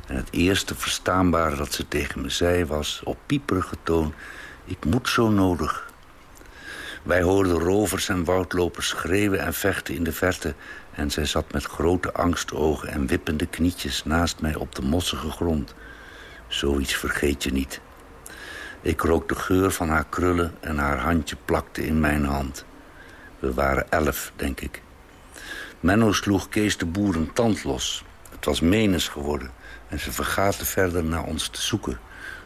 En het eerste verstaanbare dat ze tegen me zei was... op pieperige toon, ik moet zo nodig. Wij hoorden rovers en woudlopers schreeuwen en vechten in de verte... en zij zat met grote angstogen en wippende knietjes... naast mij op de mossige grond. Zoiets vergeet je niet. Ik rook de geur van haar krullen en haar handje plakte in mijn hand... We waren elf, denk ik. Menno sloeg Kees de boer een tand los. Het was menens geworden en ze vergaten verder naar ons te zoeken...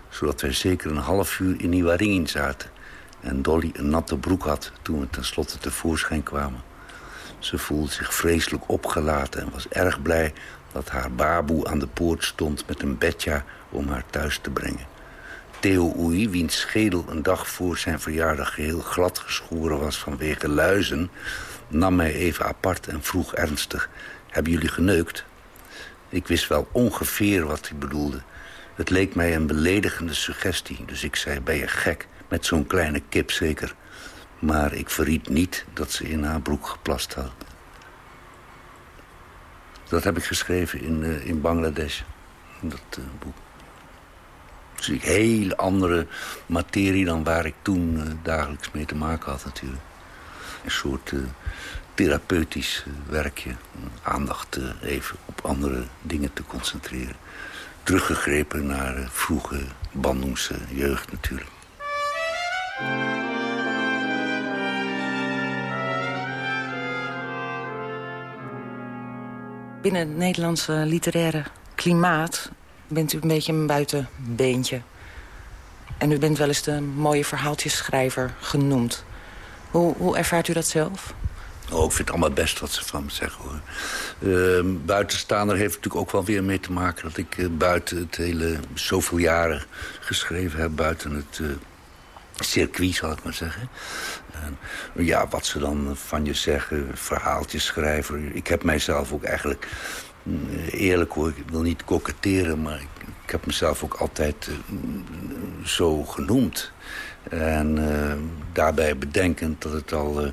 zodat wij zeker een half uur in die waringin zaten... en Dolly een natte broek had toen we tenslotte tevoorschijn kwamen. Ze voelde zich vreselijk opgelaten en was erg blij... dat haar baboe aan de poort stond met een bedja om haar thuis te brengen. Theo Oei, wiens schedel een dag voor zijn verjaardag geheel glad geschoren was vanwege luizen, nam mij even apart en vroeg ernstig, hebben jullie geneukt? Ik wist wel ongeveer wat hij bedoelde. Het leek mij een beledigende suggestie, dus ik zei, ben je gek, met zo'n kleine kip zeker. Maar ik verriet niet dat ze in haar broek geplast had. Dat heb ik geschreven in, uh, in Bangladesh, in dat uh, boek. Dus hele andere materie dan waar ik toen uh, dagelijks mee te maken had natuurlijk. Een soort uh, therapeutisch uh, werkje. Aandacht even op andere dingen te concentreren. Teruggegrepen naar vroege Bandungse jeugd natuurlijk. Binnen het Nederlandse literaire klimaat bent u een beetje een buitenbeentje. En u bent wel eens de mooie verhaaltjesschrijver genoemd. Hoe, hoe ervaart u dat zelf? Oh, ik vind het allemaal best wat ze van me zeggen, hoor. Uh, buitenstaander heeft natuurlijk ook wel weer mee te maken... dat ik uh, buiten het hele zoveel jaren geschreven heb... buiten het uh, circuit, zal ik maar zeggen. En, ja, wat ze dan van je zeggen, verhaaltjesschrijver. Ik heb mijzelf ook eigenlijk eerlijk hoor, ik wil niet koketteren... maar ik, ik heb mezelf ook altijd uh, zo genoemd. En uh, daarbij bedenkend dat het al uh,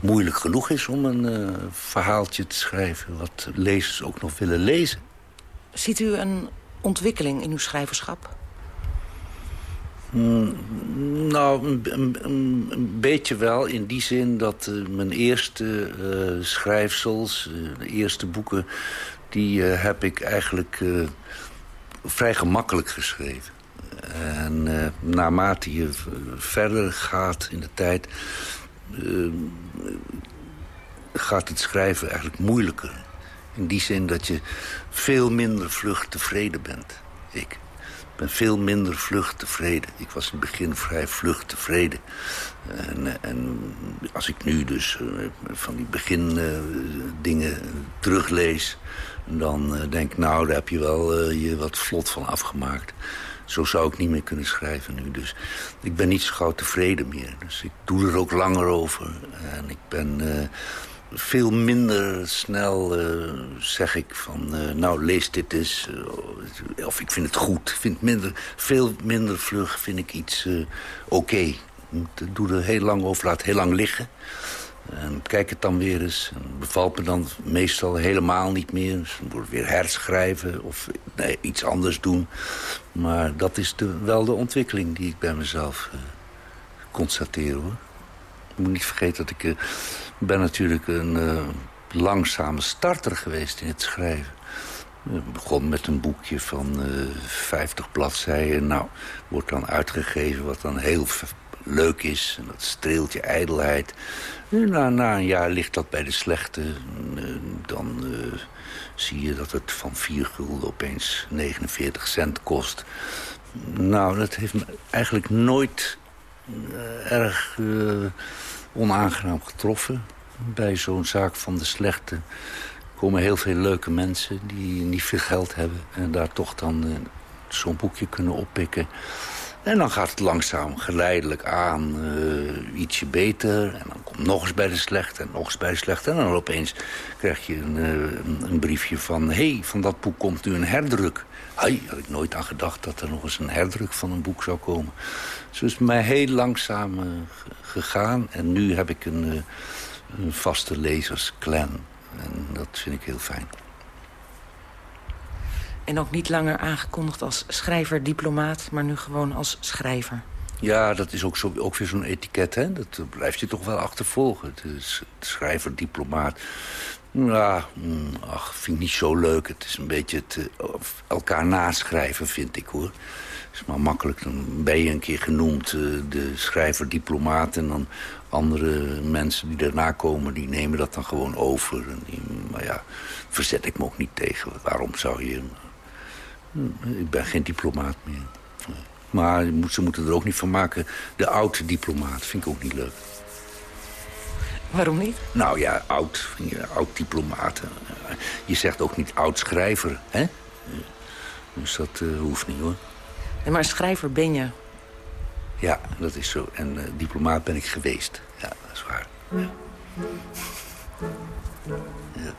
moeilijk genoeg is om een verhaaltje te schrijven... wat lezers ook nog willen lezen. Ziet u een ontwikkeling in uw schrijverschap? Mm, nou, een, een, een, beetje wel. In die zin dat mijn eerste schrijfsels, de eerste boeken die uh, heb ik eigenlijk uh, vrij gemakkelijk geschreven. En uh, naarmate je verder gaat in de tijd... gaat het schrijven eigenlijk moeilijker. In die zin dat je veel minder vlug tevreden bent. Ik. Ik ben veel minder vlug tevreden. Ik was in het begin vrij vlug tevreden. En, en als ik nu dus eh, van die begin uh, dingen teruglees... dan uh, denk ik, nou, daar heb je wel je wat vlot van afgemaakt. Zo zou ik niet meer kunnen schrijven nu. Dus ik ben niet zo gauw tevreden meer. Dus ik doe er ook langer over. En ik ben veel minder snel uh, zeg ik van... Uh, nou, lees dit eens. Uh, of ik vind het goed. Vind minder, veel minder vlug vind ik iets oké. Okay. Doe er heel lang over, laat heel lang liggen. En kijk het dan weer eens. En bevalt me dan meestal helemaal niet meer. Dus dan moet ik weer herschrijven of iets anders doen. Maar dat is de, wel de ontwikkeling die ik bij mezelf constateer, hoor. Ik moet niet vergeten dat ik ik ben natuurlijk een uh, langzame starter geweest in het schrijven. Ik begon met een boekje van uh, eh, 50 bladzijden. Nou, wordt dan uitgegeven wat dan heel leuk is. En dat streelt je ijdelheid. Na, na een jaar ligt dat bij de slechte. Uh, dan zie je dat het van 4 gulden opeens 49 cent kost. Nou, dat heeft me eigenlijk nooit erg onaangenaam getroffen. Bij zo'n zaak van de slechte komen heel veel leuke mensen die niet veel geld hebben... en daar toch dan uh, zo'n boekje kunnen oppikken. En dan gaat het langzaam geleidelijk aan uh, ietsje beter. En dan komt nog eens bij de slechte en nog eens bij de slechte. En dan opeens krijg je een, uh, een briefje van... hé, hey, van dat boek komt nu een herdruk. Hey, had ik nooit aan gedacht dat er nog eens een herdruk van een boek zou komen. Zo is het mij heel langzaam uh, gegaan. En nu heb ik een, uh, een vaste lezersclan. En dat vind ik heel fijn. En ook niet langer aangekondigd als schrijver-diplomaat... maar nu gewoon als schrijver. Ja, dat is ook, zo, ook weer zo'n etiket, hè? Dat blijft je toch wel achtervolgen. Het is schrijver-diplomaat. Ja, mm, ach, vind ik niet zo leuk. Het is een beetje het uh, elkaar naschrijven, vind ik, hoor. Is maar makkelijk. Dan ben je een keer genoemd, uh, de schrijver-diplomaat... en dan andere mensen die daarna komen, die nemen dat dan gewoon over. En die, maar ja, verzet ik me ook niet tegen. Waarom zou je... Uh, ik ben geen diplomaat meer. Maar ze moeten er ook niet van maken. De oude diplomaat vind ik ook niet leuk. Waarom niet? Nou ja, oud, oud diplomaat. Je zegt ook niet oud schrijver, hè? Dus dat uh, hoeft niet, hoor. Nee, maar schrijver ben je. Ja, dat is zo. En uh, diplomaat ben ik geweest. Ja, dat is waar. Ja. ja.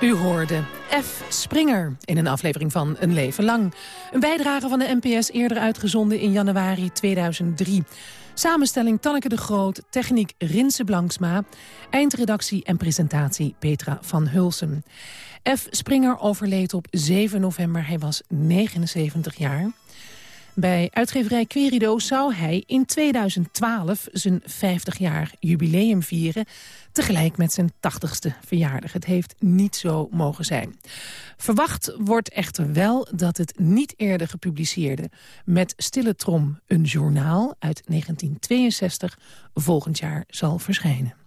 U hoorde F. Springer in een aflevering van Een Leven Lang. Een bijdrage van de NPS eerder uitgezonden in januari 2003. Samenstelling Tanneke de Groot, techniek Rinse Blanksma... eindredactie en presentatie Petra van Hulsen. F. Springer overleed op 7 november, hij was 79 jaar... Bij uitgeverij Querido zou hij in 2012 zijn 50-jaar jubileum vieren... tegelijk met zijn 80ste verjaardag. Het heeft niet zo mogen zijn. Verwacht wordt echter wel dat het niet eerder gepubliceerde... met Stille Trom een journaal uit 1962 volgend jaar zal verschijnen.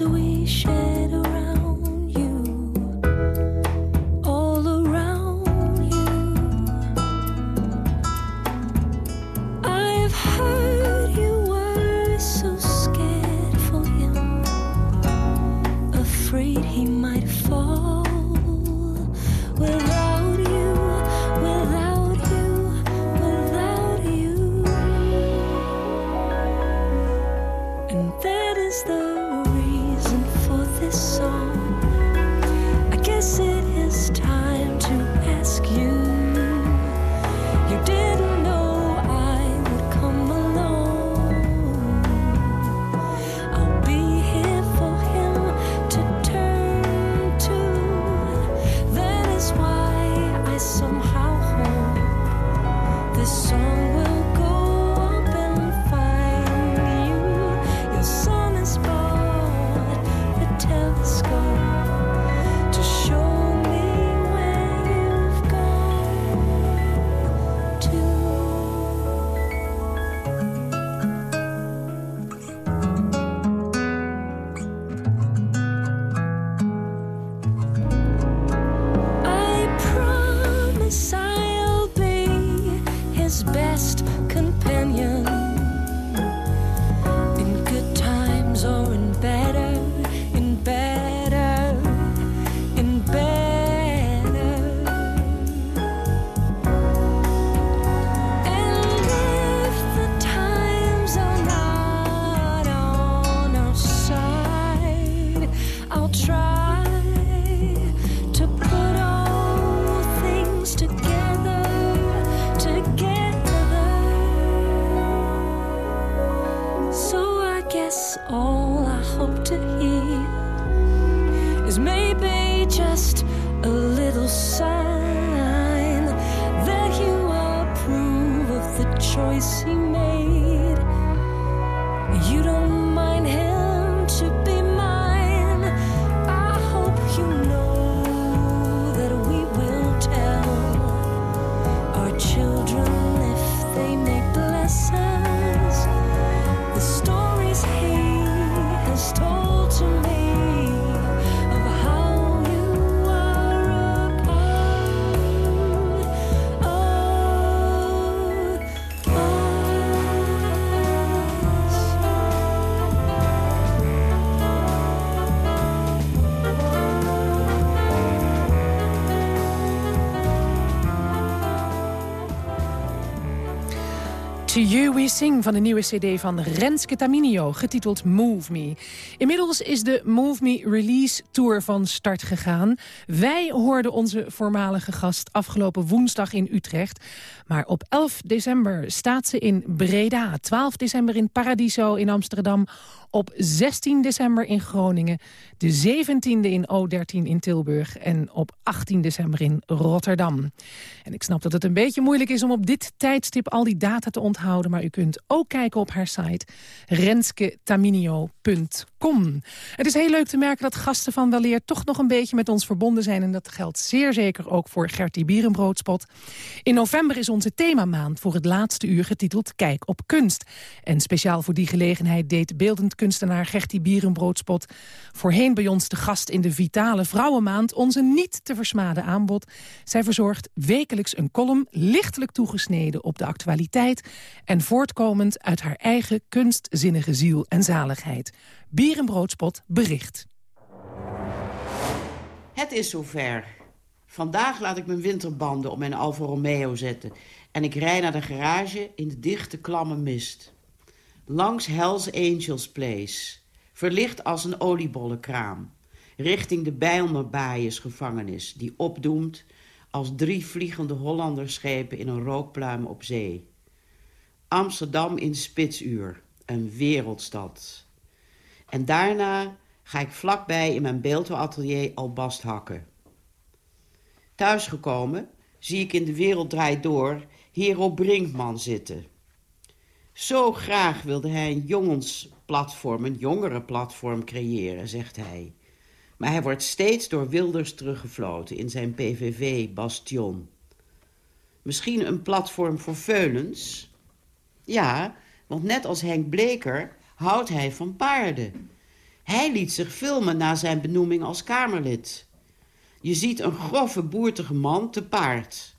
Is the To You We Sing van de nieuwe cd van Renske Taminio, getiteld Move Me. Inmiddels is de Move Me Release Tour van start gegaan. Wij hoorden onze voormalige gast afgelopen woensdag in Utrecht. Maar op 11 december staat ze in Breda, 12 december in Paradiso in Amsterdam... op 16 december in Groningen, de 17e in O13 in Tilburg... en op 18 december in Rotterdam. En ik snap dat het een beetje moeilijk is om op dit tijdstip al die data te onthouden... maar u kunt ook kijken op haar site rensketaminio.com. Het is heel leuk te merken dat gasten van Weleer toch nog een beetje met ons verbonden zijn... en dat geldt zeer zeker ook voor Gertie Bierenbroodspot. In november is onze themamaand voor het laatste uur getiteld Kijk op kunst. En speciaal voor die gelegenheid deed beeldend kunstenaar Gertie Bierenbroodspot... voorheen bij ons de gast in de Vitale Vrouwenmaand... onze niet te versmaden aanbod. Zij verzorgt wekelijks een column lichtelijk toegesneden op de actualiteit... en voortkomend uit haar eigen kunstzinnige ziel en zaligheid. Bierenbroodspot bericht. Het is zover. Vandaag laat ik mijn winterbanden op mijn Alfa Romeo zetten... en ik rij naar de garage in de dichte klamme mist. Langs Hells Angels Place, verlicht als een oliebollenkraam... richting de Bijlmerbaaiers gevangenis... die opdoemt als drie vliegende Hollanderschepen in een rookpluim op zee. Amsterdam in spitsuur, een wereldstad. En daarna ga ik vlakbij in mijn beeldhouwatelier albast hakken. Thuisgekomen zie ik in de wereld draait door Hero Brinkman zitten. Zo graag wilde hij een jongensplatform, een jongerenplatform creëren, zegt hij. Maar hij wordt steeds door Wilders teruggefloten in zijn PVV-bastion. Misschien een platform voor veulens? Ja, want net als Henk Bleker houdt hij van paarden. Hij liet zich filmen na zijn benoeming als Kamerlid. Je ziet een grove, boertige man te paard.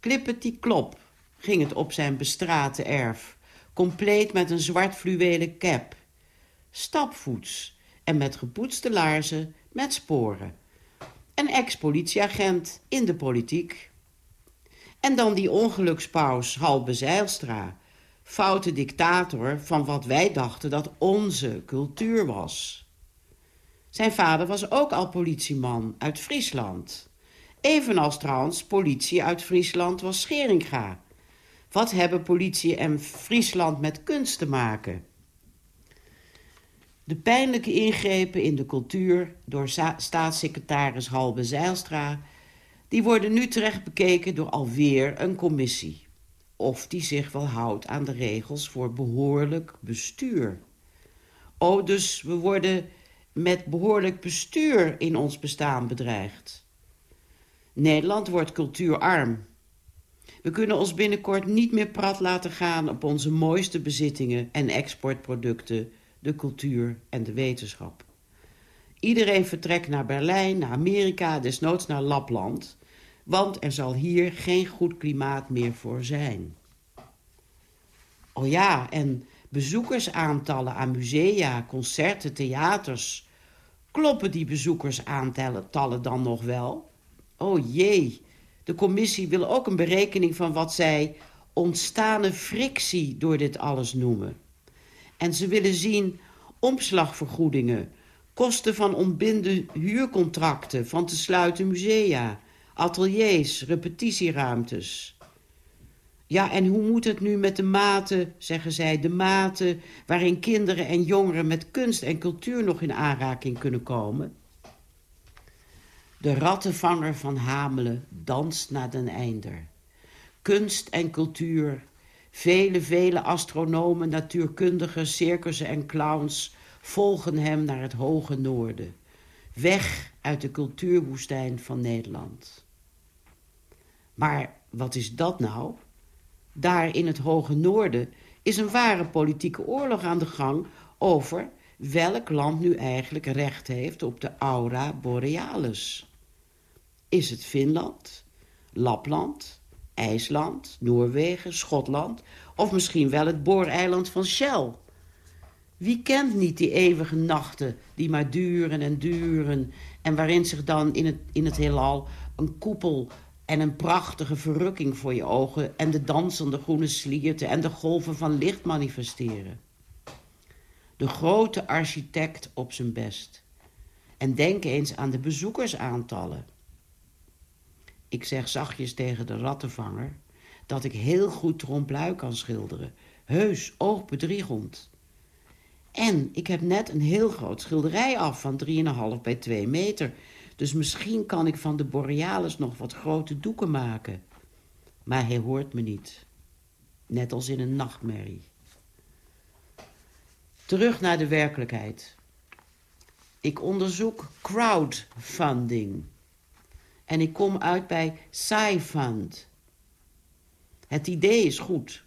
Klippeti klop ging het op zijn bestrate erf, compleet met een zwart fluwelen cap. Stapvoets en met gepoetste laarzen met sporen. Een ex-politieagent in de politiek. En dan die ongelukspaus Halbe Zijlstra, foute dictator van wat wij dachten dat onze cultuur was. Zijn vader was ook al politieman uit Friesland. Evenals trouwens politie uit Friesland was Scheringa. Wat hebben politie en Friesland met kunst te maken? De pijnlijke ingrepen in de cultuur door staatssecretaris Halbe Zijlstra... die worden nu terecht bekeken door alweer een commissie. Of die zich wel houdt aan de regels voor behoorlijk bestuur. Oh, dus we worden met behoorlijk bestuur in ons bestaan bedreigd. Nederland wordt cultuurarm. We kunnen ons binnenkort niet meer prat laten gaan op onze mooiste bezittingen en exportproducten, de cultuur en de wetenschap. Iedereen vertrekt naar Berlijn, naar Amerika, desnoods naar Lapland, want er zal hier geen goed klimaat meer voor zijn. Oh ja, en bezoekersaantallen aan musea, concerten, theaters. Kloppen die bezoekersaantallen dan nog wel? Oh jee, de commissie wil ook een berekening van wat zij ontstane frictie door dit alles noemen. En ze willen zien omslagvergoedingen, kosten van ontbinden huurcontracten, van te sluiten musea, ateliers, repetitieruimtes. Ja, en hoe moet het nu met de mate, zeggen zij, de mate waarin kinderen en jongeren met kunst en cultuur nog in aanraking kunnen komen? De rattenvanger van Hamelen danst naar den einder. Kunst en cultuur, vele, vele astronomen, natuurkundigen, circussen en clowns volgen hem naar het hoge noorden. Weg uit de cultuurwoestijn van Nederland. Maar wat is dat nou? Daar in het hoge noorden is een ware politieke oorlog aan de gang over welk land nu eigenlijk recht heeft op de aura borealis. Is het Finland, Lapland, IJsland, Noorwegen, Schotland of misschien wel het booreiland van Shell? Wie kent niet die eeuwige nachten die maar duren en duren... en waarin zich dan in het, in het heelal een koepel en een prachtige verrukking voor je ogen... en de dansende groene slierten en de golven van licht manifesteren? De grote architect op zijn best. En denk eens aan de bezoekersaantallen. Ik zeg zachtjes tegen de rattenvanger... dat ik heel goed tromplui kan schilderen. Heus, oogbedriegend. En ik heb net een heel groot schilderij af van 3,5 bij 2 meter. Dus misschien kan ik van de Borealis nog wat grote doeken maken. Maar hij hoort me niet. Net als in een nachtmerrie. Terug naar de werkelijkheid. Ik onderzoek crowdfunding. En ik kom uit bij SciFund. Het idee is goed.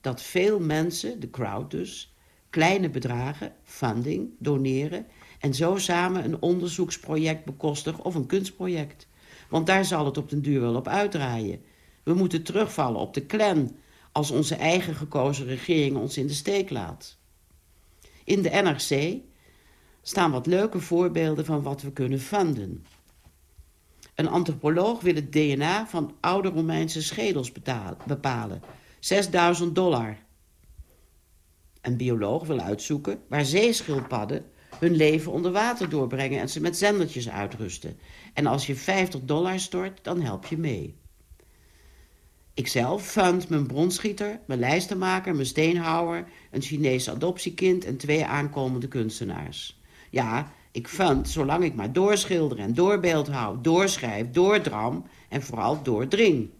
Dat veel mensen, de crowd dus, kleine bedragen, funding, doneren... en zo samen een onderzoeksproject bekostigen of een kunstproject. Want daar zal het op den duur wel op uitdraaien. We moeten terugvallen op de clan... als onze eigen gekozen regering ons in de steek laat. In de NRC staan wat leuke voorbeelden van wat we kunnen funden. Een antropoloog wil het DNA van oude Romeinse schedels bepalen. 6000 dollar. Een bioloog wil uitzoeken waar zeeschildpadden hun leven onder water doorbrengen en ze met zendertjes uitrusten. En als je 50 dollar stort, dan help je mee. Ikzelf fund mijn bronschieter, mijn lijstenmaker, mijn steenhouwer... een Chinese adoptiekind en twee aankomende kunstenaars. Ja, ik fund zolang ik maar doorschilder en doorbeeld hou, doorschrijf, doordram en vooral doordring.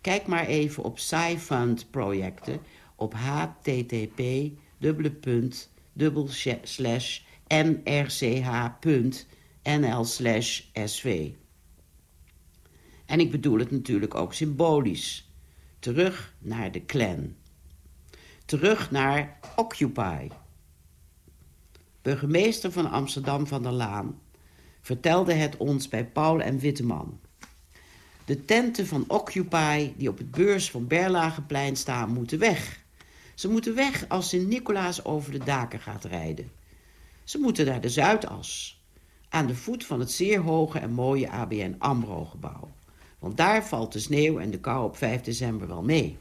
Kijk maar even op SciFund projecten op http nrch.nl sv. En ik bedoel het natuurlijk ook symbolisch. Terug naar de clan. Terug naar Occupy. Burgemeester van Amsterdam van der Laan vertelde het ons bij Paul en Witteman. De tenten van Occupy die op het beurs van Berlageplein staan moeten weg. Ze moeten weg als Sint-Nicolaas over de daken gaat rijden. Ze moeten naar de Zuidas, aan de voet van het zeer hoge en mooie ABN AMRO-gebouw. Want daar valt de sneeuw en de kou op 5 december wel mee.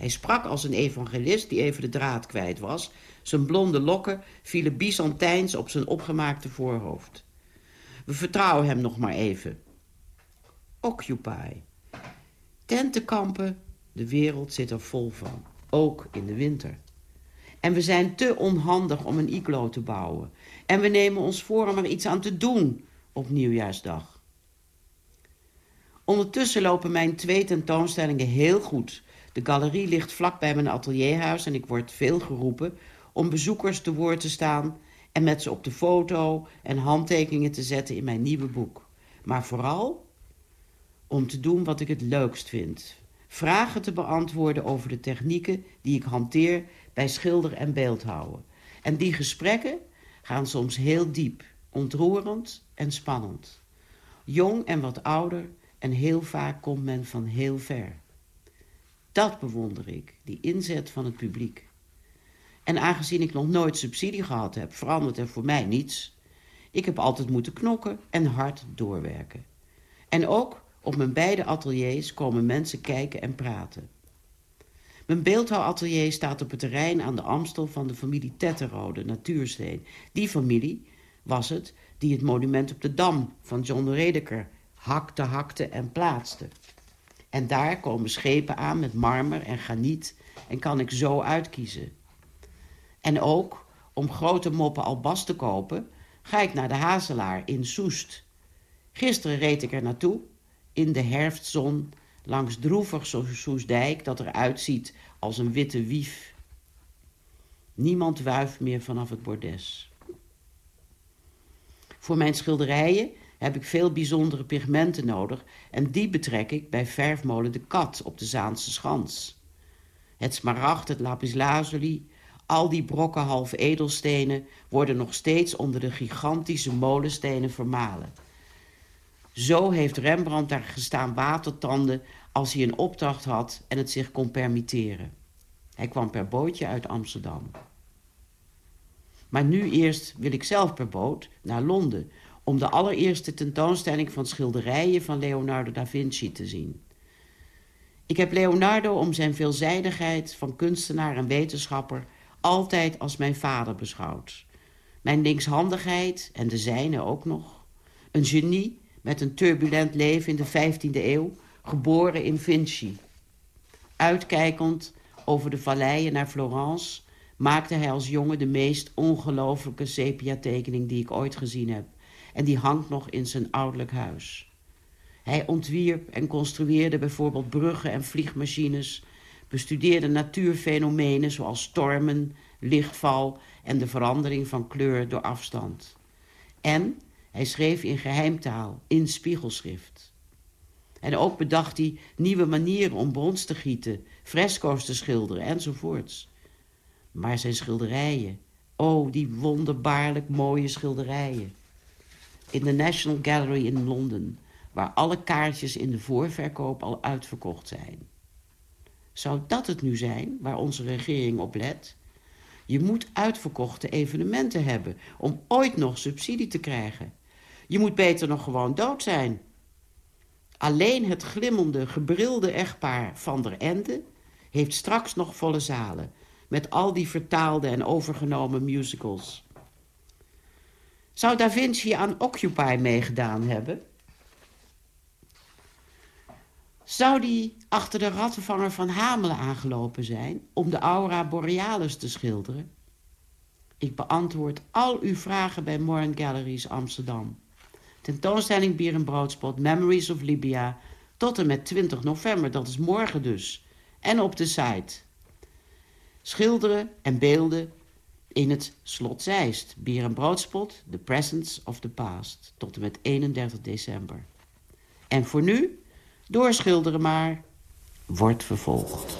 Hij sprak als een evangelist die even de draad kwijt was. Zijn blonde lokken vielen Byzantijns op zijn opgemaakte voorhoofd. We vertrouwen hem nog maar even. Occupy. Tentenkampen, de wereld zit er vol van. Ook in de winter. En we zijn te onhandig om een iglo te bouwen. En we nemen ons voor om er iets aan te doen op nieuwjaarsdag. Ondertussen lopen mijn twee tentoonstellingen heel goed. De galerie ligt vlak bij mijn atelierhuis en ik word veel geroepen om bezoekers te woord te staan en met ze op de foto en handtekeningen te zetten in mijn nieuwe boek. Maar vooral om te doen wat ik het leukst vind. Vragen te beantwoorden over de technieken die ik hanteer bij schilder en beeldhouwen. En die gesprekken gaan soms heel diep, ontroerend en spannend. Jong en wat ouder en heel vaak komt men van heel ver. Dat bewonder ik, die inzet van het publiek. En aangezien ik nog nooit subsidie gehad heb, verandert er voor mij niets. Ik heb altijd moeten knokken en hard doorwerken. En ook op mijn beide ateliers komen mensen kijken en praten. Mijn beeldhouwatelier staat op het terrein aan de Amstel van de familie Tetterode, Natuursteen. Die familie was het die het monument op de Dam van John Redeker hakte, hakte en plaatste. En daar komen schepen aan met marmer en graniet en kan ik zo uitkiezen. En ook, om grote moppen albast te kopen, ga ik naar de Hazelaar in Soest. Gisteren reed ik er naartoe, in de herfstzon, langs droevig Soestdijk dat eruit ziet als een witte wief. Niemand wuift meer vanaf het bordes. Voor mijn schilderijen heb ik veel bijzondere pigmenten nodig en die betrek ik bij verfmolen De Kat op de Zaanse Schans. Het smaragd, het lapislazuli, al die brokken half edelstenen worden nog steeds onder de gigantische molenstenen vermalen. Zo heeft Rembrandt daar gestaan watertanden als hij een opdracht had en het zich kon permitteren. Hij kwam per bootje uit Amsterdam. Maar nu eerst wil ik zelf per boot naar Londen om de allereerste tentoonstelling van schilderijen van Leonardo da Vinci te zien. Ik heb Leonardo om zijn veelzijdigheid van kunstenaar en wetenschapper altijd als mijn vader beschouwd. Mijn linkshandigheid, en de zijne ook nog. Een genie met een turbulent leven in de 15e eeuw, geboren in Vinci. Uitkijkend over de valleien naar Florence maakte hij als jongen de meest ongelooflijke sepia-tekening die ik ooit gezien heb. En die hangt nog in zijn ouderlijk huis. Hij ontwierp en construeerde bijvoorbeeld bruggen en vliegmachines, bestudeerde natuurfenomenen zoals stormen, lichtval en de verandering van kleur door afstand. En hij schreef in geheimtaal, in spiegelschrift. En ook bedacht hij nieuwe manieren om brons te gieten, fresco's te schilderen enzovoorts. Maar zijn schilderijen, oh, die wonderbaarlijk mooie schilderijen. In de National Gallery in Londen, waar alle kaartjes in de voorverkoop al uitverkocht zijn. Zou dat het nu zijn waar onze regering op let? Je moet uitverkochte evenementen hebben om ooit nog subsidie te krijgen. Je moet beter nog gewoon dood zijn. Alleen het glimmende, gebrilde echtpaar Van der Ende heeft straks nog volle zalen... met al die vertaalde en overgenomen musicals. Zou Da Vinci aan Occupy meegedaan hebben? Zou die achter de rattenvanger van Hamelen aangelopen zijn... om de aura borealis te schilderen? Ik beantwoord al uw vragen bij Morgan Galleries Amsterdam. Tentoonstelling Bier en Broodspot Memories of Libya... tot en met 20 november, dat is morgen dus. En op de site. Schilderen en beelden in het Slot Zeist. Bier en Broodspot, The Presence of the Past. Tot en met 31 december. En voor nu, doorschilderen maar, wordt vervolgd.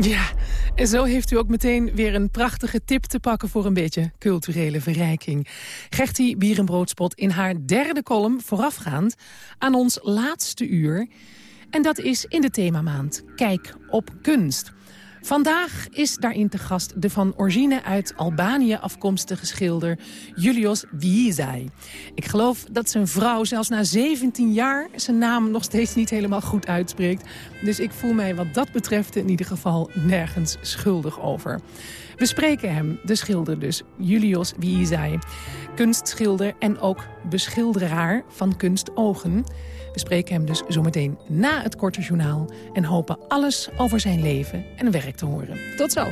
Ja, en zo heeft u ook meteen weer een prachtige tip te pakken... voor een beetje culturele verrijking. Gertie Bierenbroodspot in haar derde column voorafgaand... aan ons laatste uur. En dat is in de themamaand Kijk op kunst. Vandaag is daarin te gast de van origine uit Albanië afkomstige schilder Julius Viizai. Ik geloof dat zijn vrouw zelfs na 17 jaar zijn naam nog steeds niet helemaal goed uitspreekt. Dus ik voel mij wat dat betreft in ieder geval nergens schuldig over. We spreken hem, de schilder dus, Julius Viizai. Kunstschilder en ook beschilderaar van kunstogen. We spreken hem dus zometeen na het korte journaal... en hopen alles over zijn leven en werk te horen. Tot zo!